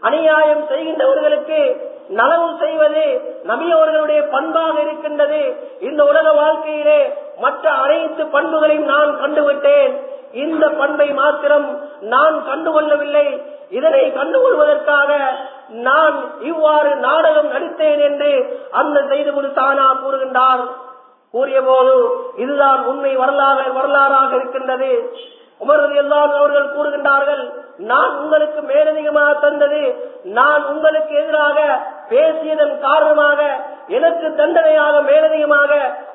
அநியாயம் செய்கின்றவர்களுக்கு நலவு செய்வது நபியவர்களுடைய பண்பாக இருக்கின்றது. இந்த உலக வாழ்க்கையிலே மற்ற அனைத்து பண்புகளையும் நான் கண்டுவிட்டேன். இந்த பண்பை மாத்திரம் நான் கண்டுகொள்ளவில்லை. இதனை கண்டுகொள்வதற்காக நான் இவ்வாறு நாடகம் நடித்தேன் என்று அந்த செய்து முடித்தானா கூறுகின்றார். கூறிய போது இதுதான் உண்மை வரலாறு வரலாறாக இருக்கின்றது. உமரது எல்லாரும் அவர்கள் கூறுகின்றார்கள் நான் உங்களுக்கு மேலதிகமாக தந்தது நான் உங்களுக்கு எதிராக பேசியதன் காரணமாக எனக்கு தண்டனையாக மேலதிகமாக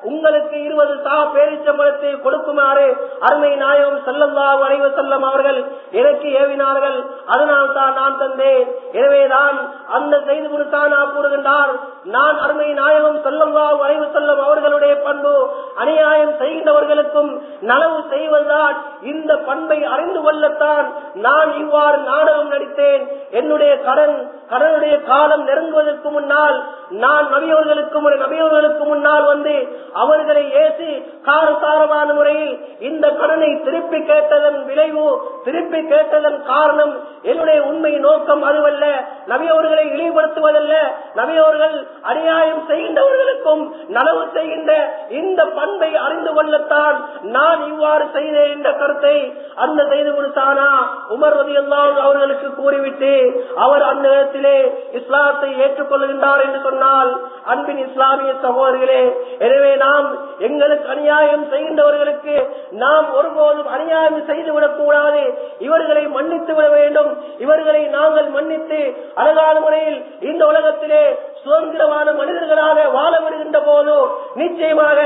உங்களுக்கு இருபது சா பேரிச்சம்பளத்தை கொடுக்குமாறு அருமை நாயகம் செல்லந்தா வரைவு செல்லம் அவர்கள் எனக்கு ஏவினார்கள். அதனால் தான் நான் தந்தேன். எனவேதான் அந்த செய்து கொடுத்தானா கூறுகின்றார் நான் அருமை நாயகம் செல்லந்தா வரைவு செல்லம் அவர்களுடைய பண்பு அநியாயம் செய்கின்றவர்களுக்கும் நலவு செய்வதுதான். இந்த பண்பை அறிந்து கொள்ளத்தான் நான் இவ்வாறு நாடகம் நடித்தேன். என்னுடைய கடன் கடவுளுடைய காலம் நெருங்குவதற்கு முன்னால் நான் நபியவர்களுக்கு நபியவர்களுக்கு முன்னால் வந்து அவர்களை ஏசி காரசாரமான முறையில் இந்த கடனை திருப்பி கேட்டதன் விளைவு திருப்பி கேட்டதன் காரணம் என்னுடைய உண்மை நோக்கம் அதுவல்ல. நபியவர்களை இழிவுபடுத்துவதல்ல. நபியவர்கள் அநியாயம் செய்கின்றவர்களுக்கும் நலவு செய்கின்ற இந்த பண்பை அறிந்து கொள்ளத்தான் நான் இவ்வாறு செய்தேன் என்ற கருத்தை அந்த செய்து கொடுத்தானா? உமர் ரதியல்லாஹு அவர்களுக்கு கூறிவிட்டு அவர் அந்த நேரத்திலே இஸ்லாத்தை ஏற்றுக்கொள்கின்றார் என்று சொன்னால் அன்பின் இஸ்லாமிய சகோதரிகளே எனவே நாம் எங்களுக்கு அநியாயம் செய்கின்றவர்களுக்கு நாம் ஒருபோதும் அநியாயம் செய்துவிடக் கூடாது. இவர்களை மன்னித்து விட வேண்டும். இவர்களை நாங்கள் மன்னித்து அழகான முறையில் இந்த உலகத்திலே சுதந்திரமான மனிதர்களாக வாழ விடுகின்ற போது நிச்சயமாக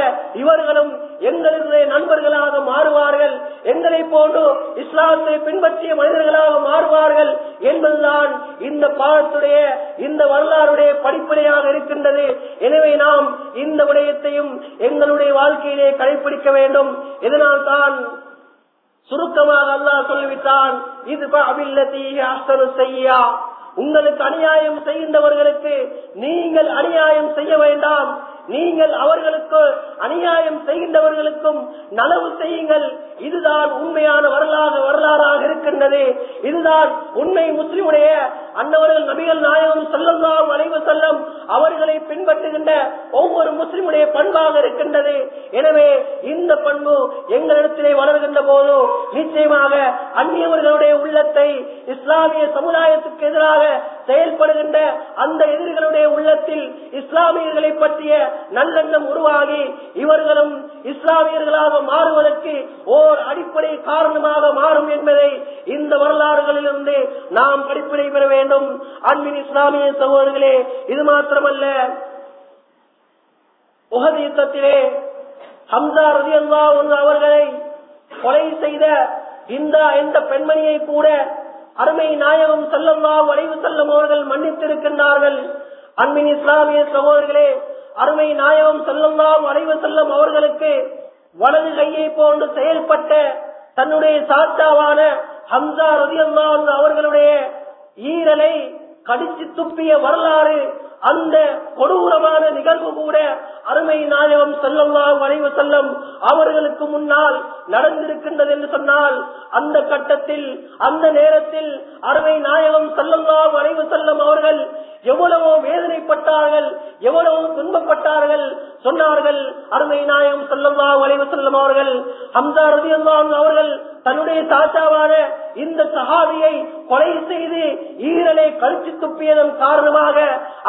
இவர்களும் எங்களுடைய நண்பர்களாக மாறுவார்கள். எங்களை போன்று இஸ்லாத்தை பின்பற்றிய மனிதர்களாக மாறுவார்கள் என்பதுதான் இந்த பாடத்துடைய இந்த வரலாறுடைய படிப்படையாக இருக்கின்றது. எனவே நாம் இந்த விடயத்தையும் எங்களுடைய வாழ்க்கையிலே கடைபிடிக்க வேண்டும். இதனால் தான் சுருக்கமாக அல்லாஹ் சொல்லிவிட்டான் இது அபில்லத்தீக செய்யா உங்களுக்கு அநியாயம் செய்கின்றவர்களுக்கு நீங்கள் அநியாயம் செய்ய வேண்டாம். நீங்கள் அவர்களுக்கு அநியாயம் செய்கின்றவர்களுக்கும் நனவு செய்யுங்கள். இதுதான் உண்மையான வரலாறு வரலாறாக இருக்கின்றது. இதுதான் உண்மை முஸ்லிமுடைய அன்னவர்கள் நபிகள் நாயகம் செல்லலாம் அலைவு செல்லம் அவர்களை பின்பற்றுகின்ற ஒவ்வொரு முஸ்லிமுடைய பண்பாக இருக்கின்றது. எனவே இந்த பண்பு எங்களிடத்திலே வளர்கின்ற போது நிச்சயமாக அந்நியவர்களுடைய உள்ளத்தை இஸ்லாமிய சமுதாயத்துக்கு எதிராக செயல்படுகின்ற அந்த எதிரிகளுடைய உள்ளத்தில் இஸ்லாமியர்களை பற்றிய நல்லெண்ணம் உருவாகி இவர்களும் இஸ்லாமியர்களாக மாறுவதற்கு ஓர் அடிப்படை காரணமாக மாறும் என்பதை இந்த வரலாறுகளிலிருந்து நாம் படிப்பினை பெற வேண்டும். அன்பின் இஸ்லாமிய சகோதரர்களே இது மாத்திரமல்ல. உகது யுத்தத்திலே ஹம்சா ரதி அவர்களை கொலை செய்த இந்த இந்த பெண்மணியை கூட அருமை நாயகம் செல்லம்மா வளைவு செல்லும் அவர்கள் மன்னித்திருக்கின்றார்கள். அன்பின் இஸ்லாமிய சகோதரர்களே அருமை நாயகம் செல்லம்லாம் வளைவு செல்லும் அவர்களுக்கு வலது கையை போன்று செயல்பட்ட தன்னுடைய சாத்தாவான ஹம்சா ரதியல்லா அவர்களுடைய ஈரலை கடிச்சு துப்பிய வரலாறு அந்த கொடூரமான நிகழ்வு கூட அருமை நாயகம் செல்லல்லா வளைவு செல்லம் அவர்களுக்கு முன்னால் நடந்திருக்கின்றது என்று சொன்னால் அந்த கட்டத்தில் அந்த நேரத்தில் அருமை நாயகம் செல்லல்லா வளைவு செல்லம் அவர்கள் எவ்வளவோ வேதனைப்பட்டார்கள் எவ்வளவோ துன்பப்பட்டார்கள். சொன்னார்கள் அருமை நாயகம் செல்லல்லா வளைவு செல்லம் அவர்கள் ஹம்சா ரதி அவர்கள் தன்னுடைய சாச்சாவான இந்த சகாபியை கொலை செய்து ஈரலை கழிச்சு துப்பியதன் காரணமாக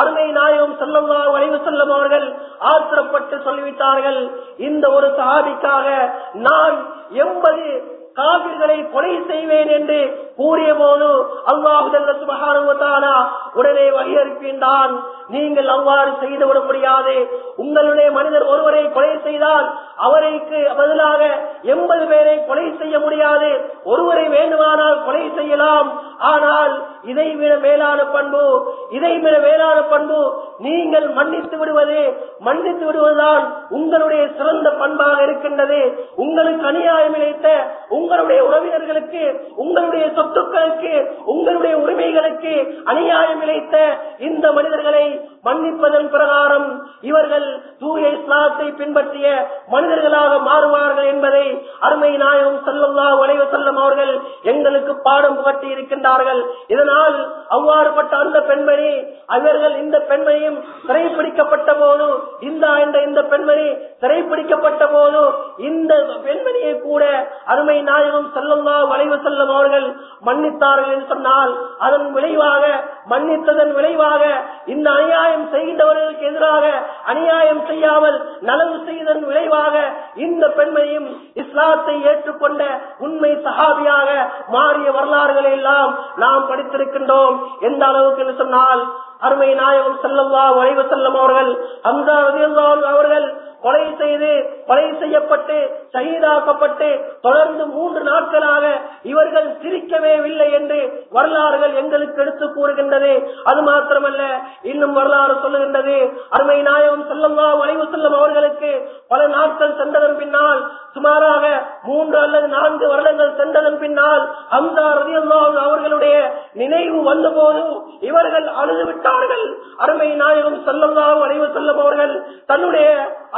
அருமை நாயகம் செல்லம்மா வளைவு செல்லும் அவர்கள் ஆத்திரப்பட்டு சொல்லிவிட்டார்கள். இந்த ஒரு சகாபிக்காக நான் எண்பது காவிர்களை கொலை செய்வேன் என்று கூறிய போது அல்லாஹு உடனே வகையறுப்பின்றான் நீங்கள் அவ்வாறு செய்துவிட முடியாது. உங்களுடைய மனிதர் ஒருவரை கொலை செய்தால் அவரைக்கு பதிலாக எண்பது பேரை கொலை செய்ய முடியாது. ஒருவரை வேண்டுமானால் கொலை செய்யலாம். ஆனால் இதை விட மேலான பண்பு இதை விட மேலான பண்பு நீங்கள் மன்னித்து விடுவது. மன்னித்து விடுவதுதான் உங்களுடைய சிறந்த பண்பாக இருக்கின்றது. உங்களுக்கு அநியாயம் இழைத்த உங்களுடைய உறவினர்களுக்கு உங்களுடைய சொத்துக்களுக்கு உங்களுடைய உரிமைகளுக்கு அநியாயம் இழைத்த இந்த மனிதர்களை மன்னிப்பதன் பிரகாரம் இவர்கள் தூய இஸ்லாத்தை பின்பற்றிய மனிதர்களாக மாறுவார்கள் என்பதை அருமை நாயகம் செல்லல்லா வளைவு செல்லும் அவர்கள் எங்களுக்கு பாடம் புகட்டி இருக்கின்றார்கள் இதனால் அவ்வாறுபட்ட அந்த பெண்மணி அவர்கள் இந்த பெண்மணியும் சிறைப்பிடிக்கப்பட்ட போது இந்த என்ற இந்த பெண்மணி சிறைப்பிடிக்கப்பட்ட போது இந்த பெண்மணியை கூட அருமை நாயகம் செல்லல்லா உழைவு செல்லும் அவர்கள் மன்னித்தார்கள் என்று சொன்னால் அதன் விளைவாக மன்னித்ததன் விளைவாக இந்த அநியாயம் செய்கின்றவர்களுக்கு எதிராக அநியாயம் செய்யாமல் நலவு செய்ததன் விளைவாக இந்த பெண்மையும் இஸ்லாத்தை ஏற்றுக்கொண்ட உண்மை சகாபியாக மாறிய வரலாறுகளை எல்லாம் நாம் படித்திருக்கின்றோம். எந்த அளவுக்கு என்று சொன்னால் அருமை நாயகம் செல்லல்லா வளைவு செல்லும் அவர்கள் அம்சா அவர்கள் கொலை செய்து கொலை செய்யப்பட்டு சகிதாக்கப்பட்டு தொடர்ந்து மூன்று நாட்களாக இவர்கள் சிரிக்கவே இல்லை என்று வரலாறுகள் எங்களுக்கு எடுத்து கூறுகின்றது. அது மாத்திரமல்ல இன்னும் வரலாறு சொல்லுகின்றது. அருமை நாயகம் செல்லம்மா வளைவு செல்லும் அவர்களுக்கு பல நாட்கள் சென்றதன் பின்னால் சுமாராக மூன்று அல்லது நான்கு வருடங்கள் சென்றதன் பின்னால் அம்சா அந்த அவர்களுடைய நினைவு வந்தபோது இவர்கள் அழுது அவர்கள் அருமை நாயகம் செல்லல்லா வளைவு செல்லும் அவர்கள் தன்னுடைய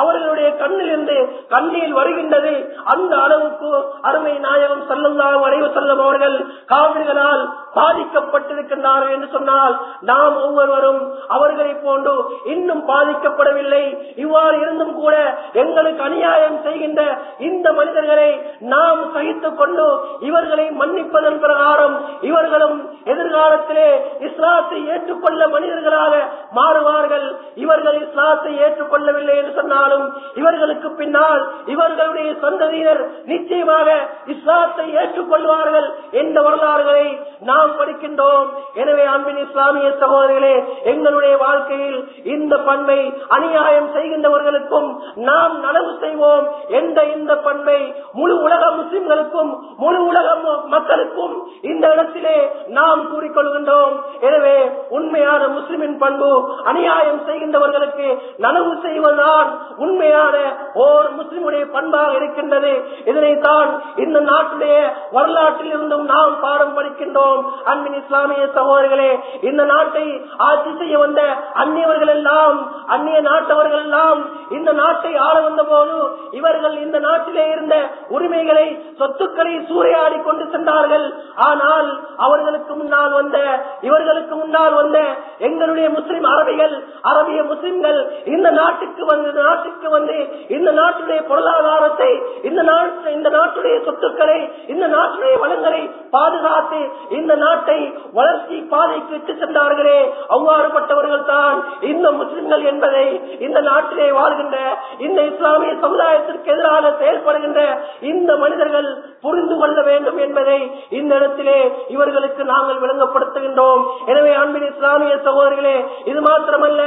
அவர்களுடைய கண்ணிலிருந்து கண்ணீர் வருகின்றது. அந்த அளவுக்கு அருமை நாயகம் செல்லல்லா வளைவு செல்லும் அவர்கள் காவிரிகளால் பாதிக்கப்பட்டிருக்கின்றார்கள் என்று சொன்னால் நாம் ஒவ்வொருவரும் அவர்களை போன்று இன்னும் பாதிக்கப்படவில்லை. இவ்வாறு இருந்தும் கூட எங்களுக்கு அநியாயம் செய்கின்ற இந்த மனிதர்களை நாம் சகித்துக் கொண்டு இவர்களை மன்னிப்பதன் பிரகாரம் இவர்களும் எதிர்காலத்திலே இஸ்லாத்தை ஏற்றுக்கொள்ள மனிதர்களாக மாறுவார்கள். இவர்கள் இஸ்லாத்தை ஏற்றுக்கொள்ளவில்லை என்று இருந்தாலும் இவர்களுக்கு பின்னால் இவர்களுடைய சந்ததியினர் நிச்சயமாக இஸ்லாத்தை ஏற்றுக்கொள்வார்கள் என்ற வரலாறுகளை நாம் படிக்கின்றோம். எனவே அன்பின் இஸ்லாமிய சகோதரிகளே எங்களுடைய வாழ்க்கையில் இந்த பண்பை அநியாயம் செய்கின்றவர்களுக்கும் நாம் நனவு செய்வோம் என்ற இந்த பண்பை முழு உலக முஸ்லிம்களுக்கும் முழு உலக மக்களுக்கும் இந்த இடத்திலே நாம் கூறிக்கொள்கின்றோம். எனவே உண்மையான முஸ்லிமின் பண்பு அநியாயம் செய்கின்றவர்களுக்கு நனவு செய்வதுதான் உண்மையான ஓர் முஸ்லிமுடைய பண்பாக இருக்கின்றது. இதனைத்தான் இந்த நாட்டுடைய வரலாற்றில் இருந்தும் நாம் பாடம் படிக்கின்றோம். அன்பின் இஸ்லாமிய சகோதரர்களே இந்த நாட்டை ஆட்சி செய்ய வந்த அந்நியவர்கள் எல்லாம் அந்நிய நாட்டவர்கள் எல்லாம் இந்த நாட்டை ஆள வந்த போது இவர்கள் இந்த நாட்டிலே இருந்த உரிமைகளை சொத்துக்களை சூறையாடி கொண்டு சென்றார்கள். ஆனால் அவர்களுக்கு முன்னால் வந்த இவர்களுக்கு முன்னால் வந்த எங்களுடைய முஸ்லிம் அரபிகள் அரபிய முஸ்லிம்கள் இந்த நாட்டுக்கு வந்து நாட்டுக்கு வந்து இந்த நாட்டுடைய பொருளாதாரத்தை இந்த நாட்டு இந்த நாட்டுடைய சொத்துக்களை இந்த நாட்டுடைய வளங்களை பாதுகாத்து இந்த நாட்டை வளர்ச்சி பாதைக்கு இட்டு சென்றார்களே. அவ்வாறுபட்டவர்கள் தான் இந்த முஸ்லிம்கள் என்பதை இந்த நாட்டிலே வாழ்கின்ற இந்த இஸ்லாமிய சமுதாயத்திற்கு எதிராக செயல்படுகின்ற இந்த மனிதர்கள் புரிந்து கொள்ள வேண்டும் என்பதை இந்த இடத்திலே இவர்களுக்கு நாங்கள் விளங்கப்படுத்துகின்றோம். எனவே அன்பின் இஸ்லாமிய சகோதரிகளே இது மாத்திரமல்ல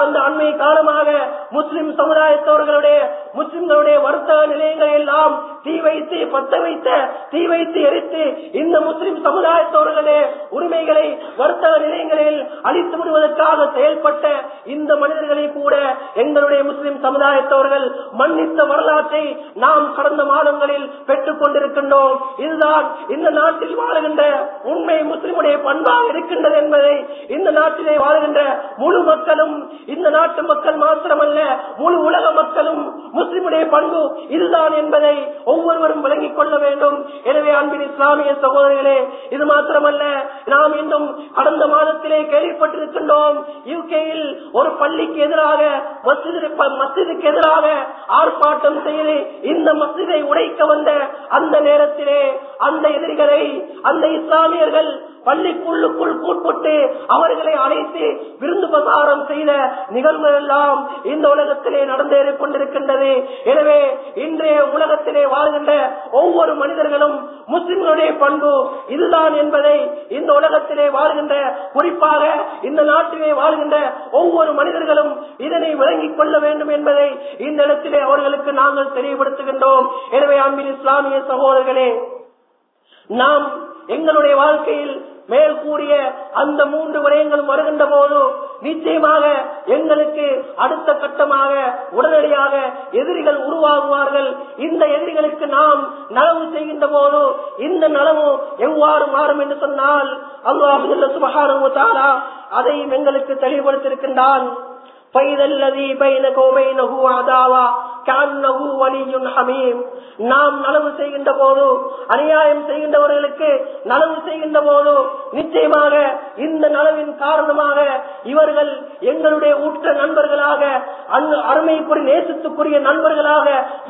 அந்த அண்மை காலமாக முஸ்லிம் சமுதாய சமுதாயத்தவர்களுடைய முஸ்லிம்களுடைய வர்த்தக நிலையங்களை எல்லாம் தீ வைத்து பத்த வைத்த தீ வைத்து எரித்து இந்த முஸ்லிம் சமுதாயத்தோர்களே உரிமைகளை வர்த்தக நிலையங்களில் அழித்து விடுவதற்காக செயல்பட்ட இந்த மனிதர்களை கூட எங்களுடைய முஸ்லிம் சமுதாயத்தவர்கள் மன்னித்த வரலாற்றை நாம் கடந்த மாதங்களில் பெற்றுக் கொண்டிருக்கின்றோம். இதுதான் இந்த நாட்டில் வாழுகின்ற உண்மை முஸ்லிமுடைய பண்பாக இருக்கின்றது என்பதை இந்த நாட்டிலே வாழ்கின்ற முழு மக்களும் இந்த நாட்டு மக்கள் மாத்திரமல்ல முழு உலக மக்களும் முஸ்லிமுடைய பண்பு இதுதான் என்பதை ஒவ்வொருவரும் விளங்கிக் கொள்ள வேண்டும். எனவே அன்பின் இஸ்லாமிய சகோதரிகளே இது மாத்திரமல்ல நாம் இன்னும் கடந்த மாதத்திலே கேள்விப்பட்டிருக்கின்றோம் யூகேயில் ஒரு பள்ளிக்கு எதிராக மசிதுக்கு எதிராக ஆர்ப்பாட்டம் செய்து இந்த மசிதை உடைக்க வந்த அந்த நேரத்திலே அந்த எதிரிகளை அந்த இஸ்லாமியர்கள் பள்ளிக்குள்ளுக்குள் கூட்பட்டு அவர்களை அழைத்து விருந்து பிரசாரம் செய்த நிகழ்வு எல்லாம் இந்த உலகத்திலே நடந்தேறிக் கொண்டிருக்கின்றது. எனவே இன்றைய உலகத்திலே வாழ்கின்ற ஒவ்வொரு மனிதர்களும் முஸ்லிம்களுடைய பண்பு இதுதான் என்பதை இந்த உலகத்திலே வாழ்கின்ற குறிப்பாக இந்த நாட்டிலே வாழ்கின்ற ஒவ்வொரு மனிதர்களும் இதனை விளங்கிக் கொள்ள வேண்டும் என்பதை இந்த இடத்திலே அவர்களுக்கு நாங்கள் தெளிவுபடுத்துகின்றோம் எனவே அன்பின் இஸ்லாமிய சகோதரர்களே நாம் எங்களுடைய வாழ்க்கையில் மேல் கூறிய அந்த மூன்று விடயங்களும் வருகின்ற போது நிச்சயமாக எங்களுக்கு அடுத்த கட்டமாக உடனடியாக எதிரிகள் உருவாகுவார்கள். இந்த எதிரிகளுக்கு நாம் நலவு செய்கின்ற போது இந்த நலவு எவ்வாறு மாறும் என்று சொன்னால் அல்லாஹு சுபகாரா அதையும் எங்களுக்கு தெளிவுபடுத்தியிருக்கின்றான். பைதல்லதி பைன கோபைனஹு அதாவா. நாம் நலவு செய்கின்ற போது அநியாயம் செய்கின்றவர்களுக்கு நலவு செய்கின்ற போது நிச்சயமாக இந்த நலவின் காரணமாக இவர்கள் எங்களுடைய உற்ற நண்பர்களாக அங்கு அருமைக்குரிய நேசத்துக்குரிய நண்பர்களாக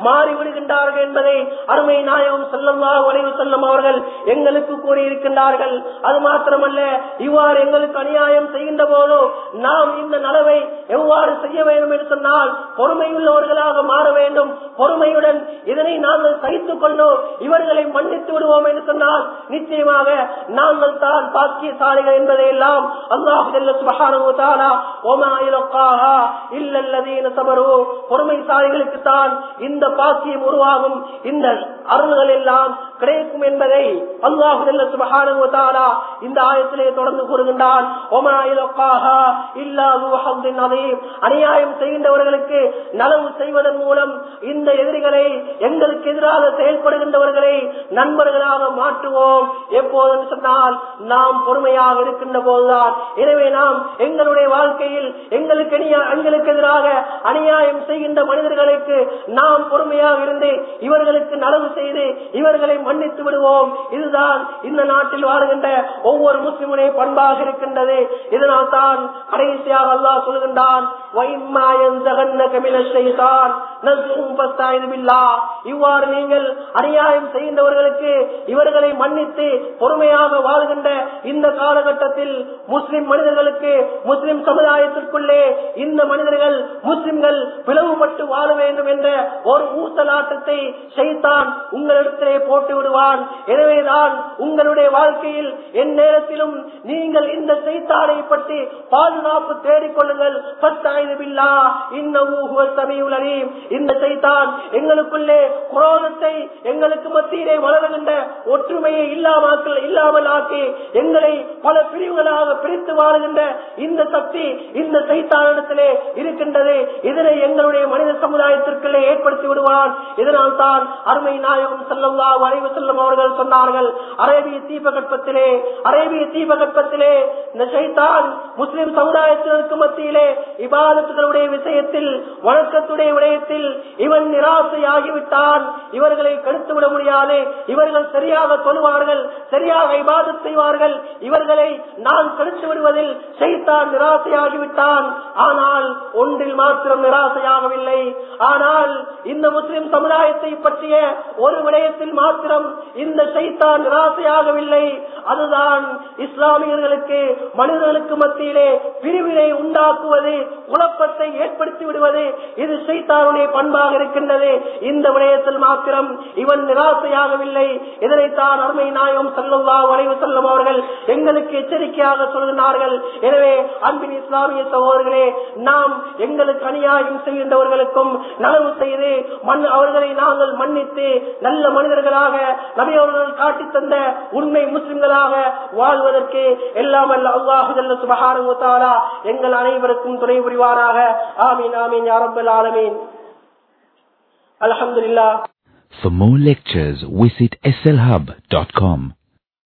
மாறிவிடுகின்றார்கள் என்பதை அருமை நாயகம் செல்லம்மா உழைவு செல்லும் அவர்கள் எங்களுக்கு கூறியிருக்கின்றார்கள். அது மாத்திரமல்ல இவ்வாறு எங்களுக்கு அநியாயம் செய்கின்ற போது நாம் இந்த நலவை எவ்வாறு செய்ய வேண்டும் என்று சொன்னால் பொறுமையுள்ளவர்களாக மாற வேண்டும். பொறுமையுடன் இதனை நாங்கள் சகித்துக் கொண்டோம். இவர்களை மன்னித்து விடுவோம் என்று சொன்னால் நிச்சயமாக நாங்கள் தான் பாக்கியசாலிகள் என்பதை எல்லாம் பொறுமைசாலிகளுக்கு தான் இந்த பாக்கியம் உருவாகும். இந்த அருள்கள் எல்லாம் கிடைக்கும் என்பதை அல்லாஹு சுபஹானுவத்தாலா இந்த ஆயத்திலே தொடர்ந்து கூறுகின்றான். அநியாயம் செய்கின்றவர்களுக்கு நலவு செய்வதன் மூலம் இந்த எதிரிகளை எங்களுக்கு எதிராக செயல்படுகின்றவர்களை நண்பர்களாக மாற்றுவோம். எப்போதும் சொன்னால் நாம் பொறுமையாக இருக்கின்ற போதுதான். எனவே நாம் எங்களுடைய வாழ்க்கையில் எங்களுக்கு எங்களுக்கு எதிராக அநியாயம் செய்கின்ற மனிதர்களுக்கு நாம் பொறுமையாக இருந்து இவர்களுக்கு நலவு செய்து இவர்களை மன்னித்து விடுவோம். இதுதான் இந்த நாட்டில் வாழ்கின்ற ஒவ்வொரு முஸ்லிமுடைய பண்பாக இருக்கின்றது. இதனால் தான் கடைசியாக அல்லா சொல்கின்றான் இவ்வாறு நீங்கள் அநியாயம் செய்கின்றவர்களுக்கு இவர்களை மன்னித்து பொறுமையாக வாழ்கின்ற இந்த காலகட்டத்தில் முஸ்லிம் மனிதர்களுக்கு முஸ்லிம் சமுதாயத்திற்குள்ளே இந்த மனிதர்கள் முஸ்லிம்கள் பிளவுபட்டு வாழ வேண்டும் என்ற ஒரு ஊசலாட்டத்தை செய்தான் உங்களிடத்திலே போட்டு விடுவான். எனவேதான் உங்களுடைய வாழ்க்கையில் என் நேரத்திலும் நீங்கள் இந்த செய்தானை பற்றி பாதுகாப்பு தேடிக்கொள்ளுங்கள் அறியும் இந்த செய்தான் எங்களுக்குள்ளே குரோதத்தை எங்களுக்கு மத்தியிலே வளர்கின்ற ஒற்றுமையை இல்லாமல் இல்லாமல் ஆக்கி எங்களை பல பிரிவுகளாக பிரித்து வாழுகின்ற இந்த சக்தி இந்த சைத்தானிடத்திலே இருக்கின்றது. இதனை எங்களுடைய மனித சமுதாயத்திற்குள்ளே ஏற்படுத்தி விடுவான். இதனால் தான் அருமை நாயகம் செல்லவா வரைவு செல்லும் அவர்கள் சொன்னார்கள் அரேபிய தீபகற்பத்திலே அரேபிய தீபகற்பத்திலே இந்த சைத்தான் முஸ்லிம் சமுதாயத்தினருக்கு மத்தியிலே இபாதத்துகளுடைய விஷயத்தில் வழக்கத்துடைய விடயத்தில் இவன் நிராசையாகிவிட்டான். இவர்களை கெடுத்து விட முடியாது. இவர்கள் சரியாக தொழுவார்கள் சரியாக இபாதத் செய்வார்கள். இவர்களை நான் கெடுத்து விடுவதில் செய்தான் நிராசையாகிவிட்டான். ஆனால் ஒன்றில் மாத்திரம் நிராசையாகவில்லை. ஆனால் இந்த முஸ்லிம் சமுதாயத்தை பற்றிய ஒரு விடயத்தில் மாத்திரம் இந்த சைத்தான் நிராசையாகவில்லை அதுதான் இஸ்லாமியர்களுக்கு மனிதர்களுக்கு மத்தியிலே பிரிவினை உண்டாக்குவது குழப்பத்தை ஏற்படுத்தி விடுவது. இது சைத்தானுடைய பண்பாக இருக்கின்றது. இந்த விடயத்தில் மாத்திரம் இவன் நிராசையாகவில்லை. இதனைத்தான் அருமை நாயகம் செல்லுல்லா வரைவு செல்லும் அவர்கள் எங்களுக்கு எச்சரிக்கையாக சொல்கிறார்கள் எனவே அன்பின் இஸ்லாமிய சகோதரர்களே நாம் எங்களுக்கு அநியாயம் செய்கின்றவர்களுக்கும் நலவு செய்து மண் அவர்களை நாங்கள் மன்னித்து நல்ல மனிதர்களாக நபி அவர்கள் காட்டி தந்த உண்மை முஸ்லிம்களாக வாழ்வதற்கு எல்லாம் அல்ல அல்லாஹு சுபகாரா எங்கள் அனைவருக்கும் துணை புரிவாராக ஆமீன் ஆமீன் யாரம்பல் ஆலமீன். அலமதுல்லா For more lectures, visit slhub.com.